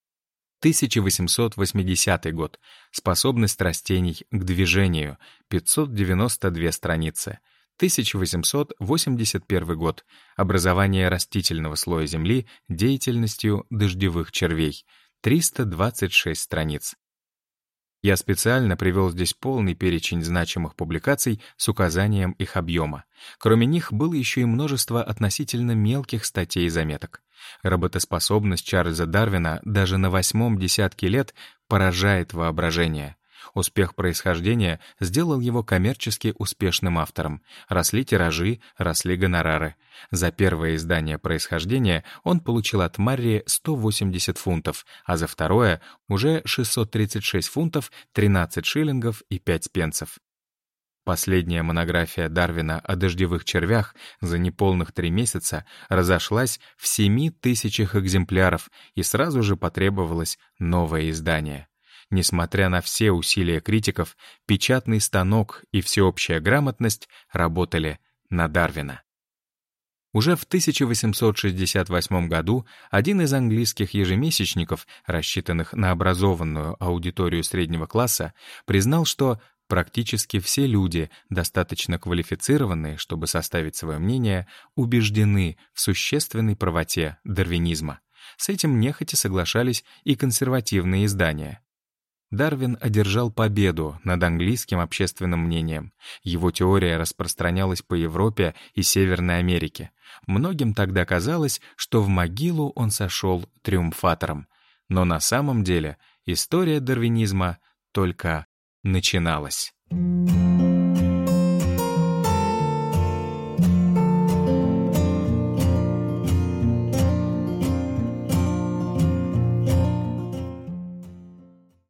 A: 1880 год. Способность растений к движению. 592 страницы. 1881 год. Образование растительного слоя Земли деятельностью дождевых червей. 326 страниц. Я специально привел здесь полный перечень значимых публикаций с указанием их объема. Кроме них было еще и множество относительно мелких статей и заметок. Работоспособность Чарльза Дарвина даже на восьмом десятке лет поражает воображение. Успех происхождения сделал его коммерчески успешным автором. Росли тиражи, росли гонорары. За первое издание происхождения он получил от Марри 180 фунтов, а за второе — уже 636 фунтов, 13 шиллингов и 5 пенсов. Последняя монография Дарвина о дождевых червях за неполных три месяца разошлась в семи тысячах экземпляров, и сразу же потребовалось новое издание. Несмотря на все усилия критиков, печатный станок и всеобщая грамотность работали на Дарвина. Уже в 1868 году один из английских ежемесячников, рассчитанных на образованную аудиторию среднего класса, признал, что практически все люди, достаточно квалифицированные, чтобы составить свое мнение, убеждены в существенной правоте дарвинизма. С этим нехотя соглашались и консервативные издания. Дарвин одержал победу над английским общественным мнением. Его теория распространялась по Европе и Северной Америке. Многим тогда казалось, что в могилу он сошел триумфатором. Но на самом деле история дарвинизма только начиналась.